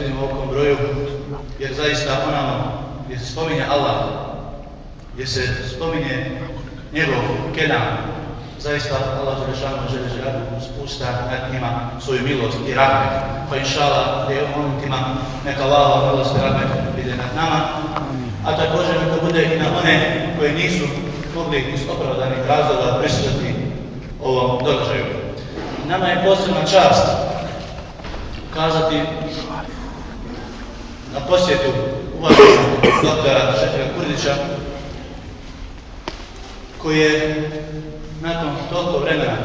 vidim u ovom broju, jer zaista onamo gdje se spominje Allah, gdje se spominje njegov kelam, zaista Allah Želešanu žele želadu spusta nad njima svoju milost i rahmet. Pa inšala, gdje je u momentima neka Allah milost i rahmet ide nad nama, a također neka bude i na one koji nisu mogli iz opravdanih razloga prisutiti ovom događaju. Nama je posebna čast kazati na posjetu uvaženog doktora Šefira Kurdića, koji je nakon toliko vremena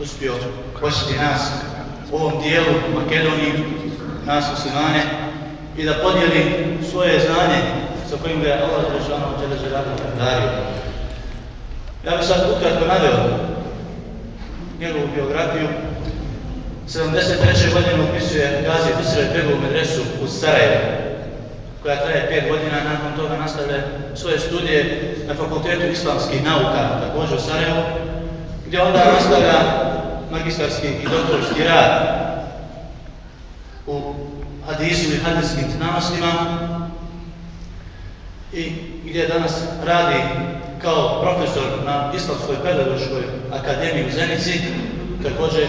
uspio posjeti nas u ovom dijelu Makedoniji, nas muslimane, i da podijeli svoje znanje sa kojim ga je Allah Žešanu Đeležeradu dario. Ja bih sad ukratko naveo njegovu biografiju. 73. godine upisuje Gazi Bisre Begov medresu u Sarajevo, koja traje 5 godina, nakon toga nastavlja svoje studije na Fakultetu islamskih nauka, također u Sarajevo, gdje onda nastavlja magistarski i doktorski rad u hadisu i hadijskim znanostima i gdje danas radi kao profesor na Islamskoj pedagoškoj akademiji u Zenici, također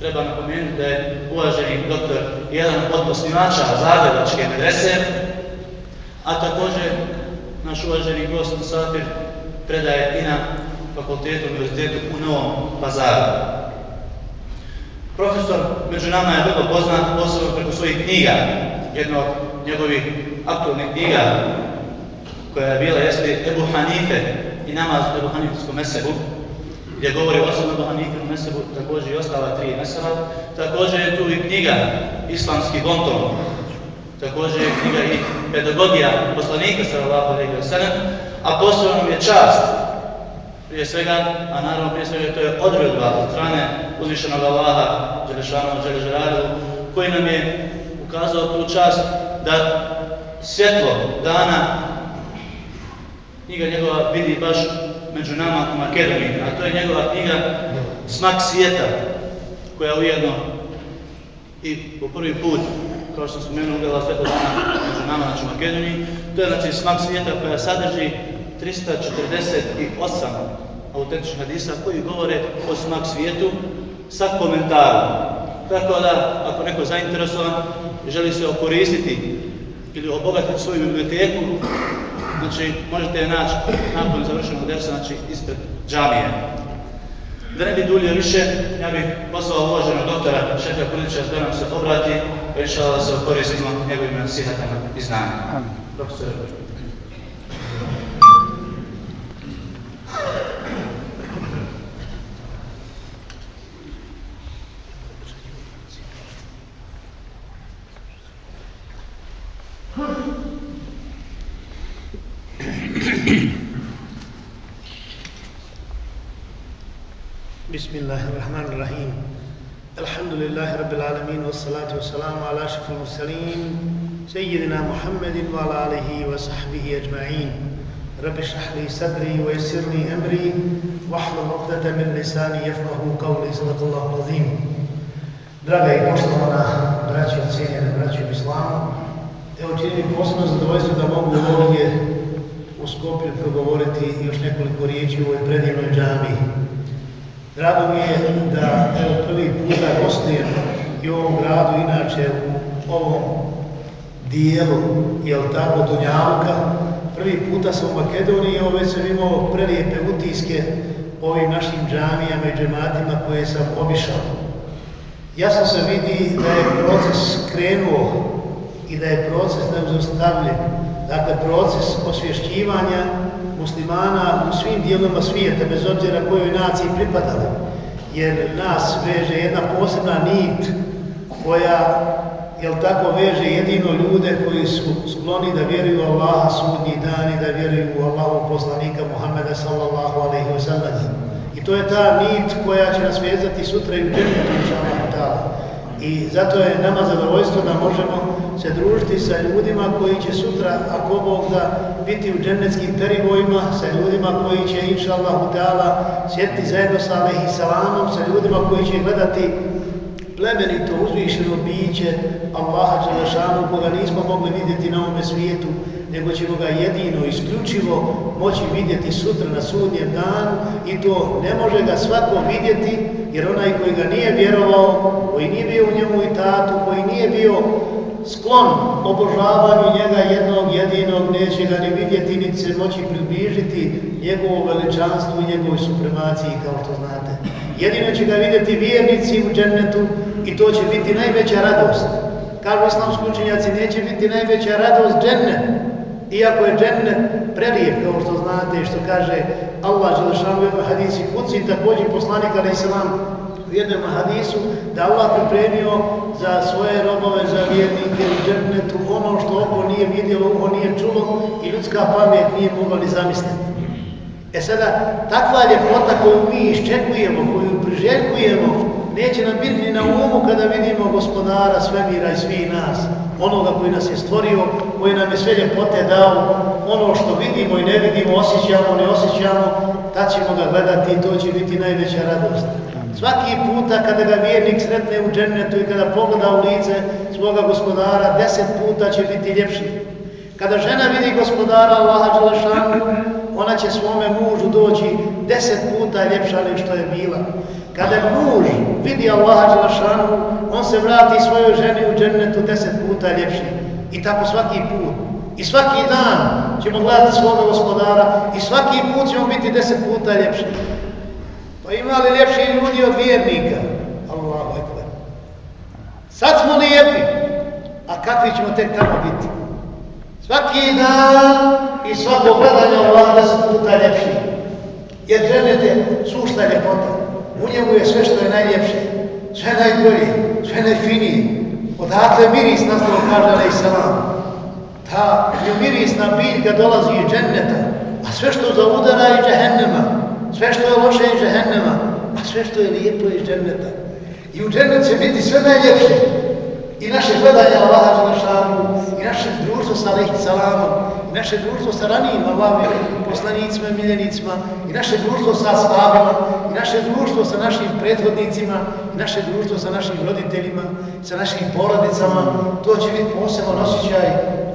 treba napomenuti da je uvaženi doktor jedan od osnivača Zagrebačke medrese, a također naš uvaženi gost Musafir predaje i na fakultetu univerzitetu u Novom Pazaru. Profesor među nama je vrlo poznat posebno preko svojih knjiga. Jedna od njegovih aktualnih knjiga koja je bila jeste Ebu Hanife i namaz u Ebu Hanifskom mesebu, gdje govori osobno Ebu Hanifijskom mesebu, također i ostala tri mesela. Također je tu i knjiga Islamski bonton, također je knjiga i pedagogija poslanika sallallahu alejhi ve sellem, a posebno je čast prije svega, a naravno prije svega to je odredba od strane uzvišenog Allaha Đelešanu Đeležeradu, koji nam je ukazao tu čast da svjetlo dana knjiga njegova vidi baš među nama u Makedoniji, a to je njegova knjiga Smak svijeta, koja je ujedno i po prvi put, kao što smo meni ugledala svjetlo dana među nama, znači u Makedoniji, to je znači Smak svijeta koja sadrži 348 autentičnih hadisa koji govore o smak svijetu sa komentarom. Tako da, ako neko zainteresovan želi se okoristiti ili obogatiti svoju biblioteku, znači možete je naći nakon završenog dersa, znači ispred džamije. Da ne bi duljio više, ja bih poslao uvaženog doktora Šefa Kulića da nam se obrati, pa išao da se okoristimo njegovim nasihatama i znanjima. Profesor, بسم الله الرحمن الرحيم الحمد لله رب العالمين والصلاة والسلام على أشرف المرسلين سيدنا محمد وعلى آله وصحبه أجمعين رب اشرح لي صدري ويسر لي أمري واحلل عقدة من لساني يفقه قولي صدق الله العظيم Draga i poštovana braća i cijenjene braće u islamu, evo čini mi posebno zadovoljstvo da mogu ovdje u Skopju progovoriti još nekoliko riječi u ovoj predivnoj džamiji. Drago mi je da evo, prvi puta gostujem i u ovom gradu, inače u ovom dijelu, jel tako, Dunjavuka. Prvi puta sam u Makedoniji, evo već sam imao prelijepe utiske ovim našim džamijama i džematima koje sam obišao. Ja sam se vidi da je proces krenuo i da je proces neuzostavljen. Dakle, proces osvješćivanja muslimana u svim dijelima svijeta, bez obzira kojoj naciji pripadali. Jer nas veže jedna posebna nit koja, jel tako, veže jedino ljude koji su skloni da vjeruju Allaha sudnji dan i da vjeruju u Allahu poslanika Muhammeda sallallahu alaihi wa sallam. I to je ta nit koja će nas vezati sutra i u džennetu, I zato je nama zadovoljstvo da možemo se družiti sa ljudima koji će sutra, ako Bog da, biti u džennetskim perivojima, sa ljudima koji će, inša Allah, Teala, sjetiti zajedno sa Alehi Salamom, sa ljudima koji će gledati plemenito uzvišeno biće Allaha Đelešanu koga nismo mogli vidjeti na ovome svijetu, nego ćemo ga jedino, isključivo moći vidjeti sutra na sudnjem danu i to ne može ga svako vidjeti jer onaj koji ga nije vjerovao, koji nije bio u njemu i tatu, koji nije bio sklon obožavanju njega jednog jedinog, neće ga ni vidjeti, niti se moći približiti njegovu veličanstvu i njegovoj supremaciji, kao što znate. Jedino će ga vidjeti vjernici u džennetu i to će biti najveća radost. Kažu islamski učenjaci, neće biti najveća radost džennet, iako je džennet prelijep, kao što znate, što kaže Allah Želešanu u jednoj hadisi kuci, također poslanik Ali Islam u jednom hadisu, da Allah pripremio za svoje robove, za vjernike u džennetu ono što oko nije vidjelo, uho nije čulo i ljudska pamet nije mogla ni zamisliti. E sada, takva ljepota koju mi iščekujemo, koju priželjkujemo, neće nam biti ni na umu kada vidimo gospodara svemira i svih nas, onoga koji nas je stvorio, koji nam je sve ljepote dao, ono što vidimo i ne vidimo, osjećamo, ne osjećamo, tad ćemo ga gledati i to će biti najveća radost. Svaki puta kada ga vjernik sretne u džennetu i kada pogleda u lice svoga gospodara, deset puta će biti ljepši. Kada žena vidi gospodara Allaha Đelešanu, ona će svome mužu doći deset puta ljepša nego što je bila. Kada muž vidi Allaha Đelešanu, on se vrati svojoj ženi u džennetu deset puta ljepši. I tako svaki put. I svaki dan ćemo gledati svoga gospodara i svaki put ćemo biti deset puta ljepši. Pa ima li ljepši ljudi od vjernika? Allahu ekber. Sad smo lijepi, a kakvi ćemo tek tamo biti? Svaki dan i svako gledanje Allaha deset puta ljepši. Jer džennet je sušta ljepota. U njemu je sve što je najljepše, sve najbolje, sve najfinije. Odakle miris nastalo kaže Ali Salam. Ta mirisna biljka dolazi iz dženneta, a sve što zaudara je džehennema sve što je loše je džehennema, a sve što je lijepo iz dženneta. I u džennet će biti sve najljepše. I naše gledanje Allaha Đelešanu, i naše društvo sa Aleyhi Salamom, i naše društvo sa ranijim Allahom, poslanicima, miljenicima, i naše društvo sa Ashabima, i naše društvo sa našim prethodnicima, i naše društvo sa našim roditeljima, sa našim porodicama, to će biti poseban osjećaj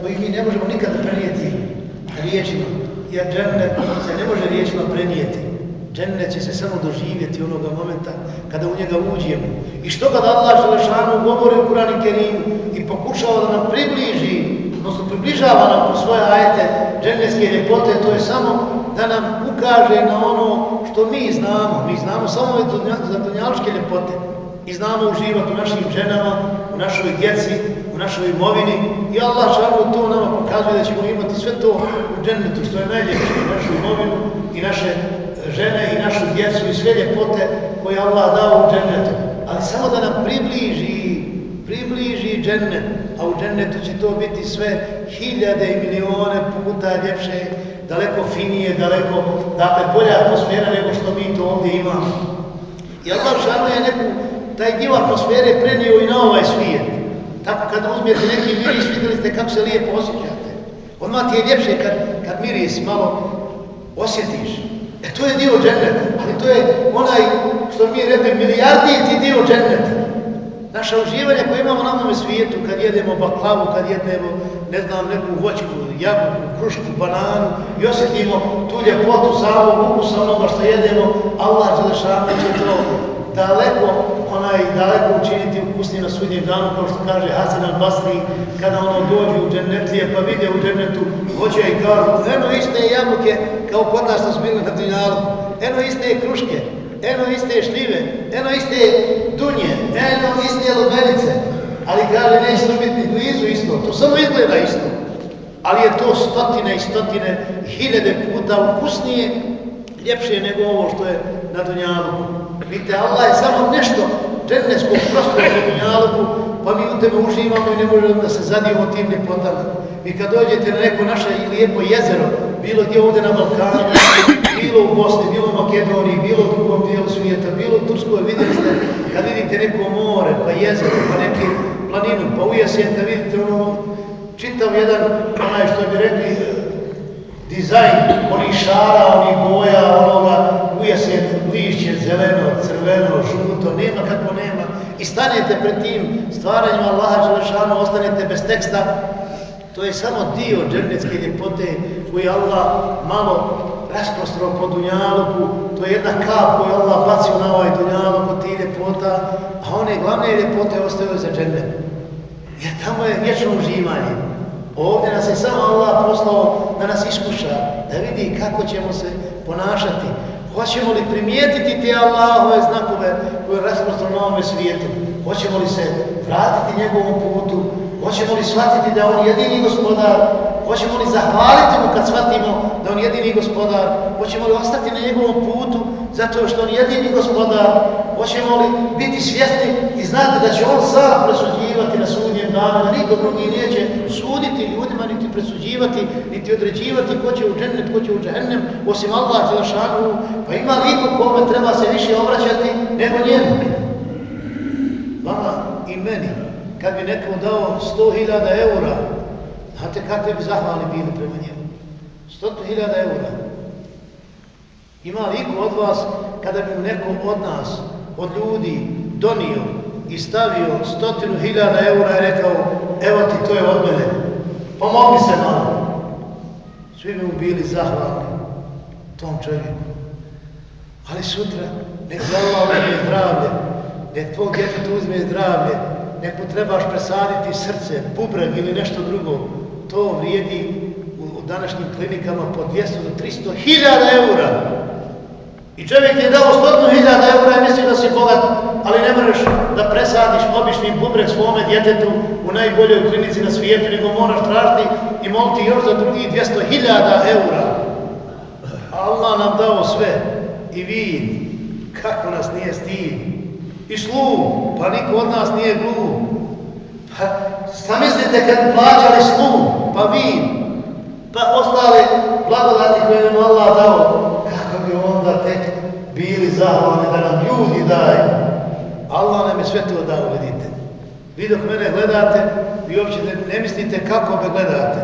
koji mi ne možemo nikada prenijeti riječima, jer džennet se ne može riječima prenijeti. Džennet će se samo doživjeti onoga momenta kada u njega uđemo. I što kada Allah Želešanu govori u Kurani Kerimu i pokušava da nam približi, odnosno približava nam po svoje ajete džennetske ljepote, to je samo da nam ukaže na ono što mi znamo. Mi znamo samo za donjaličke ljepote i znamo uživati u našim ženama, u našoj djeci, u našoj imovini i Allah Želešanu to nama pokazuje da ćemo imati sve to u džennetu što je najljepše našu imovinu i naše žene i našu djecu i sve ljepote koje Allah dao u džennetu. Ali samo da nam približi, približi džennet, a u džennetu će to biti sve hiljade i milione puta ljepše, daleko finije, daleko, dakle, bolja atmosfera nego što mi to ovdje imamo. I Allah žalno je neku, taj dio atmosfere prenio i na ovaj svijet. Tako kad uzmijete neki miris, vidjeli ste kako se lijepo osjećate. Odmah ti je ljepše kad, kad miris malo osjetiš. E to je dio dženneta, ali to je onaj što mi rekli milijardi ti dio dženneta. Naša uživanja koje imamo na ovom svijetu, kad jedemo baklavu, kad jedemo, ne znam, neku voćku, jabuku, krušku, bananu i osjetimo tu ljepotu samog ukusa onoga što jedemo, Allah za dešavanje će to daleko, onaj, daleko učiniti ukusni na sudnjem danu, kao što kaže Hasan al-Basri, kada ono dođe u džennetlije, pa vide u džennetu voće i kažu, eno iste jabuke, kao kod nas smo bili na dunjalu, eno iste kruške, eno iste šljive, eno iste dunje, eno iste lubenice, ali kaže, neće to biti blizu isto, to samo izgleda isto, ali je to stotine i stotine, hiljade puta ukusnije, ljepše nego ovo što je na dunjalu. Vidite, Allah je samo nešto dženevskog prostora u dunjalu, pa mi u tebe uživamo i ne možemo da se zadijemo tim ljepotama. Vi kad dođete na neko naše lijepo jezero, bilo gdje ovdje na Balkanu, bilo u Bosni, bilo u Makedoniji, bilo u drugom dijelu svijeta, bilo u Turskoj, vidjeli ste, kad vidite neko more, pa jezero, pa neki planinu, pa ujesen, kad vidite ono, čitav jedan, onaj što bi rekli, eh, dizajn, oni šara, oni boja, onoga, ujesen, lišće, zeleno, crveno, žuto, nema kako nema, i stanete pred tim stvaranjem Allaha Đelešanu, ostanete bez teksta, to je samo dio džernetske ljepote koji Allah malo rasprostro po dunjaluku, to je jedna kap koju Allah bacio na ovaj dunjaluk od tih ljepota, a one glavne ljepote ostaju za džernet. Jer tamo je vječno uživanje. Ovdje nas je samo Allah poslao da nas iskuša, da vidi kako ćemo se ponašati. Hoćemo li primijetiti te Allahove znakove koje rasprostro na ovome svijetu? Hoćemo li se vratiti njegovom putu? Hoćemo li shvatiti da on jedini gospodar? Hoćemo li zahvaliti mu kad shvatimo da on jedini gospodar? Hoćemo li ostati na njegovom putu zato što on jedini gospodar? Hoćemo li biti svjesni i znati da će on sam presuđivati na sudnje danu, da niko drugi neće suditi ljudima, niti presuđivati, niti određivati ko će u džennet, ko će u džennem, osim Allah Đelešanu, pa ima liko kome treba se više obraćati nego njemu. Vama i meni, kad bi nekom dao 100.000 eura, znate kakve bi zahvali bili prema njemu? 100.000 eura. Ima liko od vas, kada bi mu nekom od nas, od ljudi, donio i stavio 100.000 eura i rekao, evo ti, to je od mene, pomogli se malo. Svi bi mu bili zahvalni tom čovjeku. Ali sutra, nek za Allah uzme zdravlje, nek tvoj djetet uzme zdravlje, nek mu trebaš presaditi srce, bubreg ili nešto drugo, to vrijedi u, u današnjim klinikama po 200 do 300 hiljada eura. I čovjek je dao 100 hiljada eura i misli da si bogat, ali ne moraš da presadiš obični bubrek svome djetetu u najboljoj klinici na svijetu, nego moraš tražiti i moliti još za drugih 200 hiljada eura. Allah nam dao sve i vid, kako nas nije stid. I slu, pa niko od nas nije gluv. Pa, šta mislite kad plaćali sluh, pa vid, pa ostale blagodati koje nam Allah dao, kako bi onda tek bili zahvalni da nam ljudi daju. Allah nam je sve to dao, vidite. Vi dok mene gledate, vi uopće ne, ne mislite kako me gledate.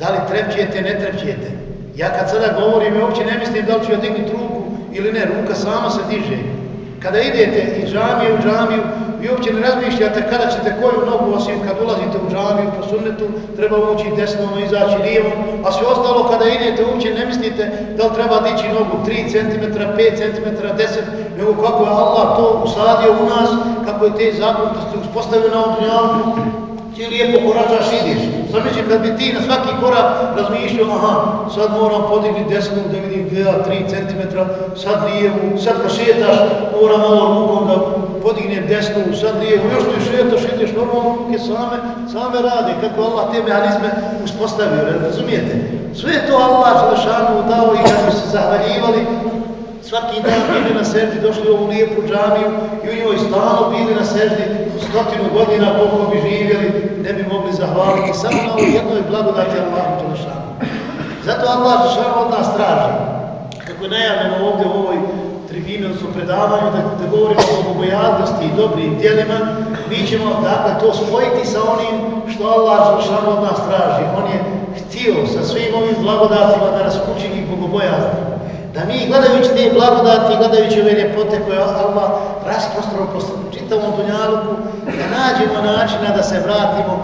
Da li trepćete, ne trepćete. Ja kad sada govorim, uopće ne mislim da li ću ja dignuti ruku ili ne, ruka sama se diže. Kada idete i džamiju, džamiju, vi uopće ne razmišljate kada ćete koju nogu, osim kad ulazite u džamiju po sunnetu, treba ući desnom, izaći lijevom, a sve ostalo kada idete uopće ne mislite da li treba dići nogu 3 cm, 5 cm, 10 nego kako je Allah to usadio u nas, kako je te zakonitosti uspostavio na ovom ti lijepo koračaš ideš. Sam mislim kad bi ti na svaki korak razmišljao, aha, sad moram podigni desnu da vidim 2-3 cm, sad lijevu, sad kad šetaš, moram malo rukom da podignem desnu, sad lijevu, još ti šetaš, ideš normalno, ruke same, same rade, kako Allah te mehanizme uspostavio, razumijete? Sve to Allah Želešanu dao i kad bi se zahvaljivali, svaki dan bili na seždi, došli u ovu lijepu džamiju i u njoj stalno bili na seždi, stotinu godina koliko bi živjeli, ne bi mogli zahvaliti samo na ovoj jednoj blagodati Allahu Đelešanu. Zato Allah Đelešanu od nas traži, kako je najavljeno ovdje u ovoj tribini, odnosno predavanju, da, da govorimo o bogojadnosti i dobrim dijelima, mi ćemo dakle to spojiti sa onim što Allah Đelešanu od nas traži. On je htio sa svim ovim blagodatima da nas učini bogobojaznim. Da mi gledajući te blagodati, gledajući ove ljepote koje Allah rasprostro po čitavom dunjaluku, da nađemo načina da se vratimo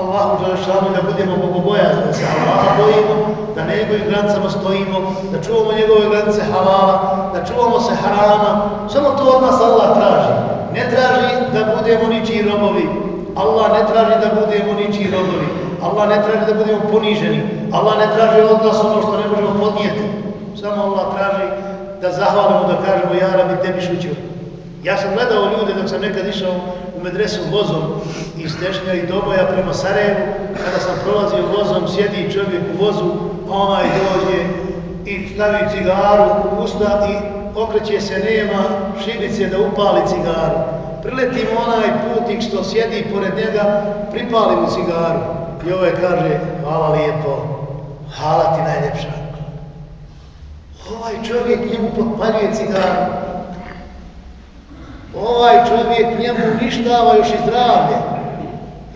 Allahu Đelešanu, da budemo bogobojazni, da se Allaha bojimo, da na njegovim granicama stojimo, da čuvamo njegove granice halala, da čuvamo se harama. Samo to od nas Allah traži. Ne traži da budemo ničiji robovi. Allah ne traži da budemo ničiji robovi. Allah ne traži da budemo poniženi. Allah ne traži od nas ono što ne možemo podnijeti. Samo Allah traži da zahvalimo, da kažemo, ja rabi tebi šućio. Ja sam gledao ljude dok sam nekad išao u medresu vozom iz Tešnja i Doboja prema Sarajevu, kada sam prolazio vozom, sjedi čovjek u vozu, onaj dođe i stavi cigaru u usta i okreće se, nema šibice da upali cigaru. Priletim onaj putnik što sjedi pored njega, pripali mu cigaru. I ovaj kaže, hvala lijepo, hvala ti najljepša ovaj čovjek njemu potpaljuje cigaru. Ovaj čovjek njemu uništava još i zdravlje.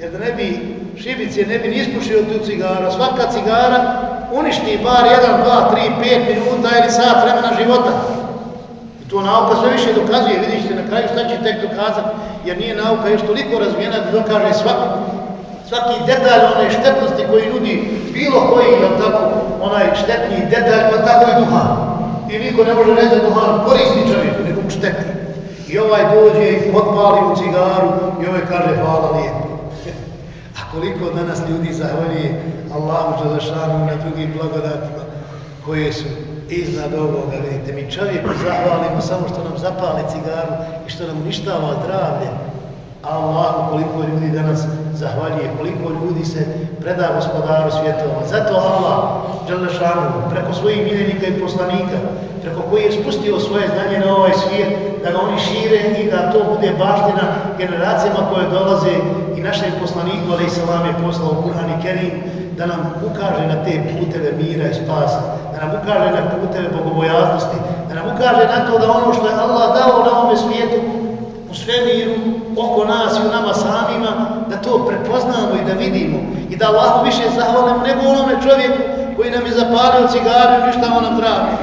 Jer da ne bi šibice, ne bi nispušio tu cigaru. Svaka cigara uništi bar 1, 2, 3, 5 minuta ili sat vremena života. I to nauka sve više dokazuje. Vidite na kraju šta će tek dokazati. jer nije nauka još toliko razvijena da dokaže svaki, svaki detalj one štetnosti koji nudi bilo koji, jel tako, onaj štetni detalj, pa tako i duhan. I niko ne može reći da duhan koristi čovjek, nego mu šteti. I ovaj dođe i potpali u cigaru i ovaj kaže hvala lijepo. A koliko danas ljudi zahvalije Allahu Đelešanu na drugim blagodatima koje su iznad ovoga, vidite mi čovjek zahvalimo samo što nam zapali cigaru i što nam uništava zdravlje. Allahu koliko ljudi danas zahvaljuje, koliko ljudi se preda gospodaru svjetova. Zato Allah, Đalešanu, preko svojih miljenika i poslanika, preko koji je spustio svoje znanje na ovaj svijet, da ga oni šire i da to bude baština generacijama koje dolaze i našem poslaniku, ali i salam je poslao Kur'an i Kerim, da nam ukaže na te puteve mira i spasa, da nam ukaže na puteve bogobojaznosti, da nam ukaže na to da ono što je Allah dao na ovome svijetu, svemiru, oko nas i u nama samima, da to prepoznamo i da vidimo i da Allah više zahvalimo nego onome čovjeku koji nam je zapalio cigaru i ništa on nam traži.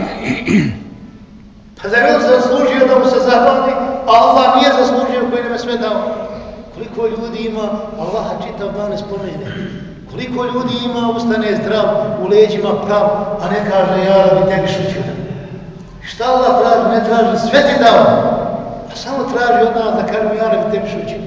Pa zar on zaslužio da mu se zahvali, a Allah nije zaslužio koji nam je sve dao? Koliko ljudi ima, Allah čitav dan spomene. Koliko ljudi ima, ustane zdrav, u leđima prav, a ne kaže, ja rabi tebi šuću. Šta Allah traži? Ne traži, sve ti dao. A samo traži od nas da kažemo ja rabi tebi šuću.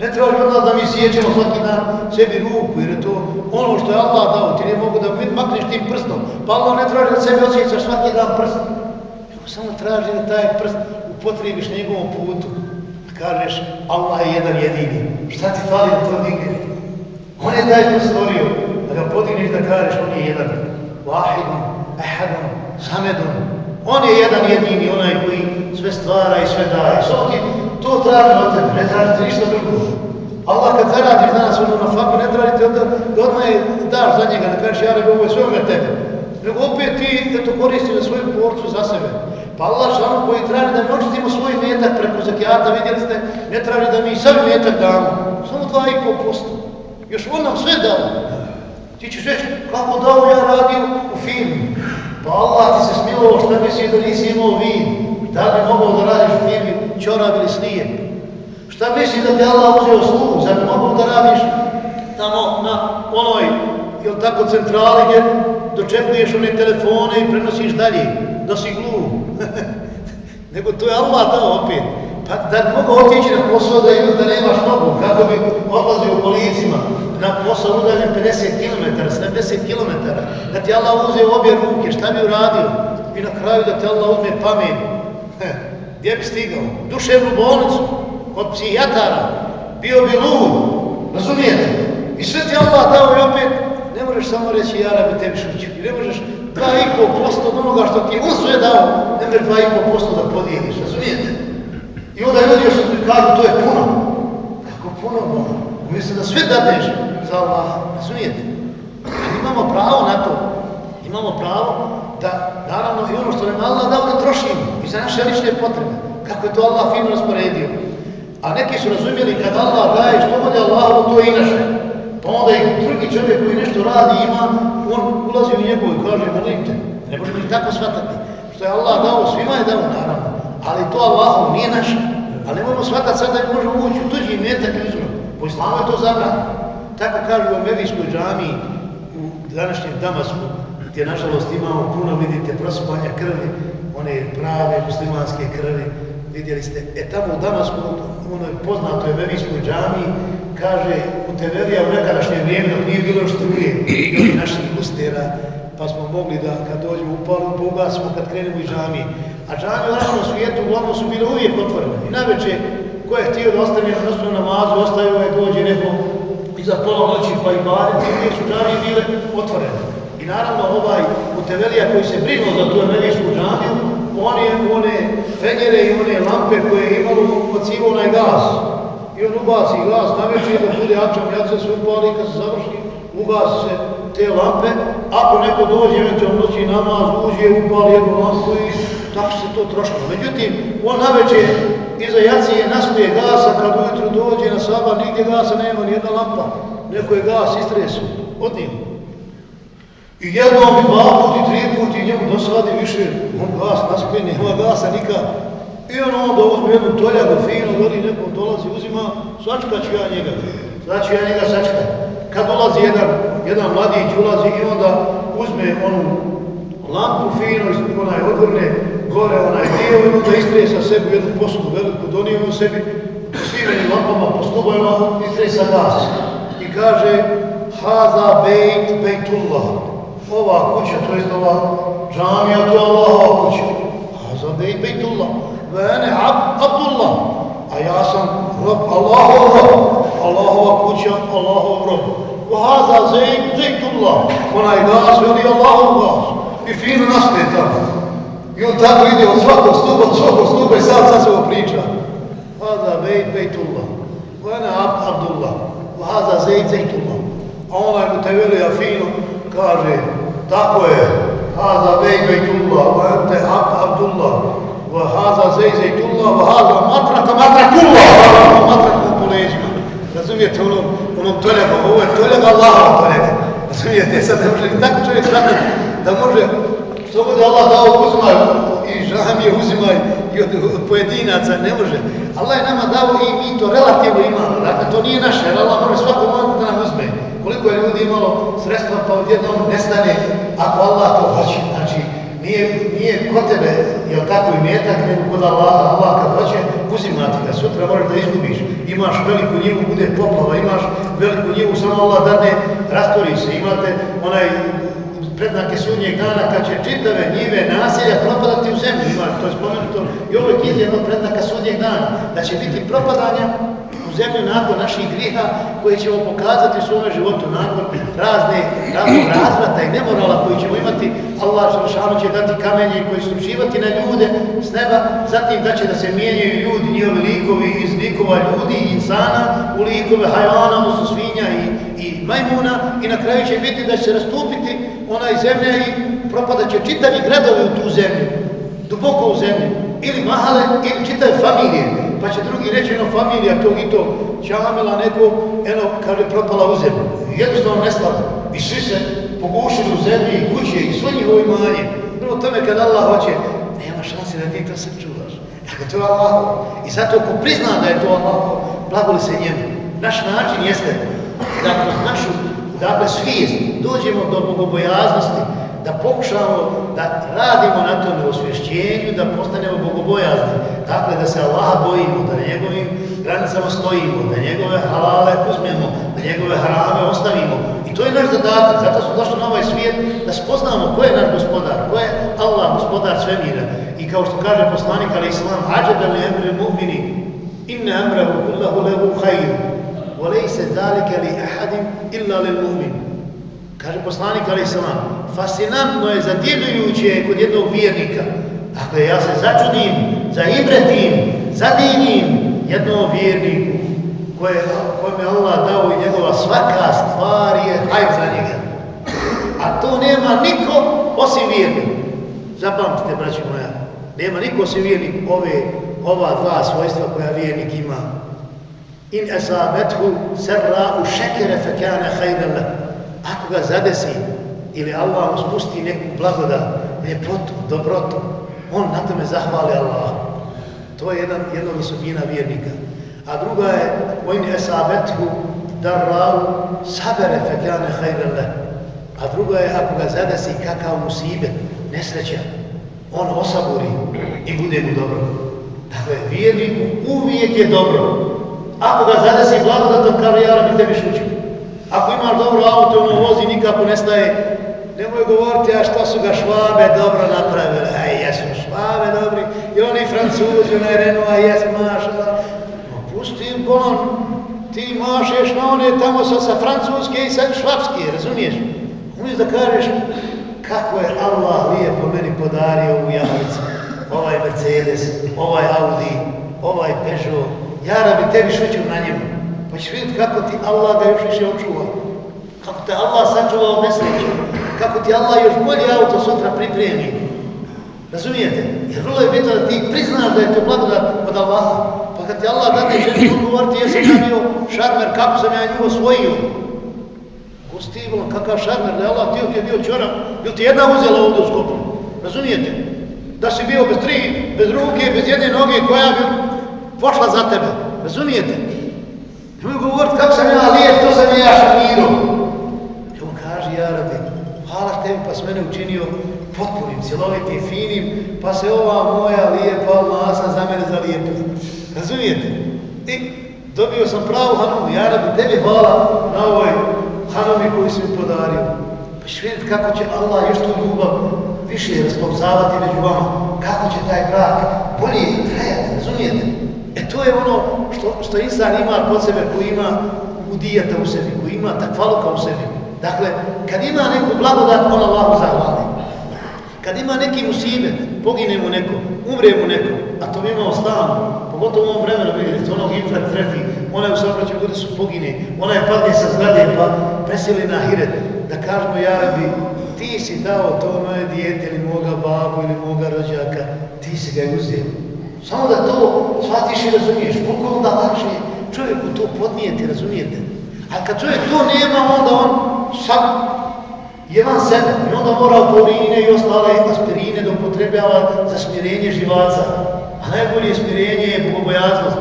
Ne traži od nas da mi sjećemo svaki dan sebi ruku, jer je to ono što je Allah dao, ti ne mogu da makneš tim prstom. Pa Allah ne traži da sebi osjećaš svaki dan prst. Nego samo traži da taj prst upotrebiš na njegovom putu. Da kažeš, Allah je jedan jedini. Šta ti fali da to digne? On je taj prst stvorio, da ga podigneš da kažeš, on je jedan. Wahidun, ahadun, samedun. On je jedan jedini, onaj koji sve stvara i sve daje. Samo ti to traži od tebe, ne traži ti ništa drugo. Allah kad zaradiš danas ono na faku, ne traži ti onda, da odmah je daš za njega, da kažeš, ja ne ovo je sve ome tebe. Nego opet ti da to koristi za svoju porcu za sebe. Pa Allah šalom koji traži da mi očistimo svoj metak preko zakijata, vidjeli ste, ne traži da mi sam metak damo. Samo 2,5%. Još on nam sve dao. Ti ćeš reći, kako dao ja radio u filmu? Pa Allah ti se smilovo šta misli da nisi imao vin. Da bi mogao da radiš firmi filmu čorav ili snijem? Šta misli da ti Allah uzeo sluhu? Zar bi mogao da radiš tamo na onoj, jel tako, centrali gdje dočekuješ one telefone i prenosiš dalje, da si gluh. Nego to je Allah dao opet. Pa da bi mogu otići na posao da ima da nemaš nogu, kako bi odlazio u kolicima na posao udaljen 50 km, 70 km, da ti Allah uzeo obje ruke, šta bi uradio? I na kraju da ti Allah uzme pamet. E, gdje bi stigao? Duševnu bolnicu, kod psihijatara, bio bi lud, razumijete? I sve ti Allah dao i opet, ne možeš samo reći ja rabi tebi šuću. I ne možeš 2,5% od onoga što ti je uzve dao, ne možeš 2,5% da podijeliš, razumijete? I onda ljudi još kažu, to je puno. Kako puno Boga? Umjesto da sve dadneš za Allah, razumijete? Ali imamo pravo na to. Imamo pravo da, naravno, i ono što nam Allah dao da trošimo i za naše lične potrebe. Kako je to Allah fino rasporedio. A neki su razumijeli kad Allah daje što bude Allah, to je i naše. Pa onda i drugi čovjek koji nešto radi ima, on ulazi u njegov i kaže, molim te, ne možemo ni tako shvatati. Što je Allah dao, svima je dao, naravno ali to Allahu nije naše. Ali nemojmo shvatati sad da možemo ući u tuđi metak i uzmano. Po islamu je to zabranjeno. Tako kažu u Medijskoj džami u današnjem Damasku, gdje nažalost imamo puno, vidite, prosipanja krvi, one prave muslimanske krvi, vidjeli ste. E tamo u Damasku, u onoj poznatoj Medijskoj džami, kaže u Teverija u nekadašnje vrijeme, dok nije bilo što uvije, naših ustera, pa smo mogli da kad dođemo u palu, pogasimo kad krenemo iz džamije. A džamije u našem svijetu uglavnom su bile uvijek otvorene. I najveće, ko je htio da ostane na nostru namazu, ostaje ovaj dođe neko iza pola noći pa i bariti, gdje su džamije bile otvorene. Naravno ovaj Utevelija koji se brinuo za tu emelijsku džamiju, on je one fenjere i one lampe koje je imalo ubacivo onaj gas. I on ubaci gas na večer da bude jačan, ja se upali kad se završi, ugasi se te lampe. Ako neko dođe, već on noći namaz, uđe, upali jednu lampu i tako se to trošilo. Međutim, on na večer iza jacije naspije gasa, kad ujutru dođe na sabah, nigdje gasa nema, ni jedna lampa. Neko je gas istresu, odnijel. I jednom, i dva put, i tri put, i njemu dosadi više, on gas naspije, nema gasa nikad. I on onda uzme jednu toljagu fino, veli neko dolazi, uzima, sačkat ću ja njega, sad ću ja njega sačkat. Kad dolazi jedan, jedan mladić, ulazi i onda uzme onu lampu fino, onaj odvrne, gore onaj dio i onda istrije sa sebi jednu posudu veliku, donio on sebi, svirenim lampama po stubojima, istrije sa gas. I kaže, Hada bejt bejtullah. Ova kuća, to je ova džamija, to je Allahova kuća. Hada i bejtullah. Vene Abdullah. A ja sam rob, Allahov rob. Allahova kuća, Allahov rob. Hada zejt Zeytullah, Onaj glas veli Allahov glas. I fino naspije tako. I on tako ide od svakog stupa, od svakog stupa i sad sa svojom priča. Vahaza bejt bejtullah. Vene Abdullah. Hada zejt Zeytullah. A onaj mu te veli fino, kaže, tako je, hada bej bejtullah, wa ente abdullah, wa hada zej zejtullah, wa hada matraka matrakullah, va matraka po leđima. Razumijete onom, onom toljega, ovo je toljega Allahova toljega. Razumijete, sad ne može ni tako čovjek znati da može, što bude Allah dao uzmaj, i žamije uzimaj, i od, od pojedinaca, ne može. Allah je nama dao i mi to relativno imamo, dakle to nije naše, Allah može svakom momentu da nam uzme bude imalo sredstva pa odjednom nestane ako Allah to hoće. Znači, nije, nije kod tebe, jel tako i metak, nego kod Allah, Allah kad hoće, uzimati ga, sutra moraš da izgubiš. Imaš veliku njivu, bude poplava, imaš veliku njivu, samo Allah dane, rastori se. Imate onaj prednake sunnjeg dana kad će čitave njive nasilja propadati u zemlju. Imaš, to je spomenuto i ovo je jedna prednaka sunnjeg dana, da će biti propadanja zemlju nakon naših griha koje ćemo pokazati u svome životu nakon razne raznog razvrata i nemorala koji ćemo imati. Allah Želešanu će dati kamenje koji su učivati na ljude s neba, zatim da će da se mijenjaju ljudi, njihovi likovi iz likova ljudi i insana u likove hajvana, odnosno svinja i, i majmuna i na kraju će biti da će se rastupiti onaj zemlja i propadat će čitavi gradovi u tu zemlju, duboko u zemlju, ili mahale, ili čitave familije pa će drugi reći, eno, familija tog i tog, čamila neko, eno, je propala u zemlju. Jednostavno nestala. I svi se pogušili u zemlji i kuće i sve njihovi manje. Prvo tome kad Allah hoće, nema šanse da ti to se čuvaš. Dakle, to je Allah. I zato ko prizna da je to Allah, blagoli se njemu. Naš način jeste da kroz našu, dakle, svijest dođemo do bogobojaznosti, da pokušamo da radimo na tom osvješćenju, da postanemo bogobojazni. Dakle, da se Allaha bojimo, da na njegovim granicama stojimo, da njegove halale uzmemo, da njegove harame ostavimo. I to je naš zadatak, zato smo došli na ovaj svijet, da spoznamo ko je naš gospodar, ko je Allah, gospodar svemira. I kao što kaže poslanik, ali islam, ađebe li emri mu'mini, inne emrehu kullahu lehu hajru, volejse zalike li ahadim illa lil mu'min. Kaže poslanik, ali Salam, fascinantno je, zadivljujuće kod jednog vjernika. Dakle, ja se začudim, zaibretim, zadinim jednom vjerniku koje, je me Allah dao i njegova svaka stvar je hajb za njega. A to nema niko osim vjernika. Zapamtite, braći moja, nema niko osim vjernik ove, ova dva svojstva koja vjernik ima. In esabethu serra u šekere fekane hajrele. Ako ga zadesi, ili Allah mu spusti neku blagodat, ljepotu, dobrotu, on na tome zahvali Allah. To je jedan, jedna osobina vjernika. A druga je, vojni esabetku darravu sabere fekane hajrele. A druga je, ako ga zadesi kakav musibet, nesreća, on osaburi i bude mu dobro. Dakle, vjerniku uvijek je dobro. Ako ga zadesi blagodatom, kao ja rabi tebi šuću. Ako imaš dobro auto, ono vozi, nikako nestaje, nemoj govoriti, a šta su ga švabe dobro napravili. Aj, jesu švabe dobri. I oni francuzi, onaj Renault, a jes maša. No, pusti im bolon, ti mašeš na one tamo sa, sa francuske i sa švapske, razumiješ? Umiješ da kažeš kako je Allah lijepo meni podario ovu jahalicu, ovaj Mercedes, ovaj Audi, ovaj Peugeot. Ja rabi tebi šuću na njemu. Pa ćeš vidjeti kako ti Allah ga još više očuva. Kako te Allah sačuva od nesreće kako ti Allah još bolje auto sutra pripremi. Razumijete? Jer vrlo je bitno da ti priznaš da je to blagodat od Allaha. Pa kad ti Allah dade ženi odgovoriti, jesam ja bio šarmer, kako sam ja nju osvojio? Gostivno, kakav šarmer, da je Allah tio ti je bio čoran, bil ti jedna uzela ovdje u skopu. Razumijete? da si bio bez tri, bez ruke, bez jedne noge koja bi pošla za tebe. Razumijete? Nemoj govoriti kako sam ja lijep, to sam ja šamiro. I on kaže, ja rabi, hvala tebi pa s mene učinio potpunim, cjelovitim, finim, pa se ova moja lijepa masa za mene zalijepila. Razumijete? I dobio sam pravu hanumu, ja rabi, tebi hvala na ovoj hanomi koju si mi podario. Pa ćeš vidjeti kako će Allah još tu ljubav više raspomzavati među vama, kako će taj brak bolje trajati, razumijete? E to je ono što, što insan ima kod sebe, koji ima udijata u sebi, koji ima takvaluka u sebi. Dakle, kad ima neku blagodat, on Allahu zahvali. Kad ima neki musibet, pogine mu neko, umre mu neko, a to mi imamo stalno, pogotovo u ovom vremenu, vidite, onog infra trefi, onaj u saobraću ljudi su pogine, onaj padne sa zgrade pa presili na hiret, da kažemo, ja rabi, ti si dao to moje dijete ili moga babu ili moga rođaka, ti si ga uzeo. Samo da to shvatiš i razumiješ, koliko onda lakše čovjeku to podnijeti, razumijete? A kad čovjek to nema, onda on sam je van sebe i onda mora okoline i ostale aspirine da upotrebljava za smirenje živaca. A najbolje smirenje je bogobojaznost.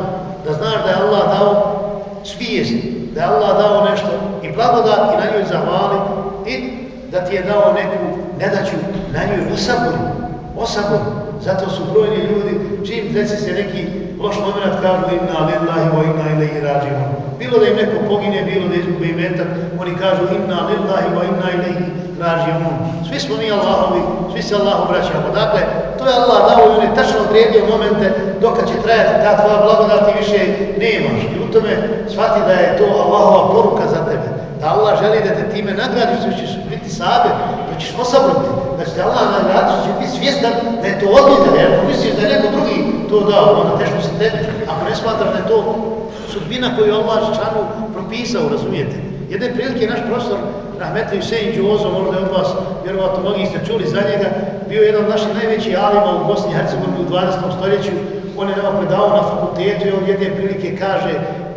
Da znaš da je Allah dao svijest, da je Allah dao nešto i blagodat i na njoj zahvali i da ti je dao neku nedaću na njoj osabori. Osabori. Zato su brojni ljudi, čim desi se neki loš moment kažu inna lillahi wa inna ilaihi rađivom. Bilo da im neko pogine, bilo da izgube imetak, oni kažu inna lillahi wa inna ilaihi rađivom. Svi smo mi Allahovi, svi se Allahu vraćamo. Dakle, to je Allah dao i on je tačno odredio momente dok će trajati ta tvoja blagodat i više nemaš. I u tome shvati da je to Allahova poruka za tebe. Da Allah želi da te time nagradiš, da ćeš biti sabe, da ćeš osabrati, da Allah nagradiš, da biti svjestan da je to odlika, jer ako misliš da je neko drugi to dao, onda teško se tebi. Ako ne smatraš da je to sudbina koju Allah Žešanu propisao, razumijete? Jedne prilike naš profesor Rahmetli Hussein Đuozo, možda je od vas, vjerovatno mnogi ste čuli za njega, bio jedan od naših najvećih alima u Bosni i Hercegovini u 20. stoljeću. On je nama predao na fakultetu i on jedne prilike kaže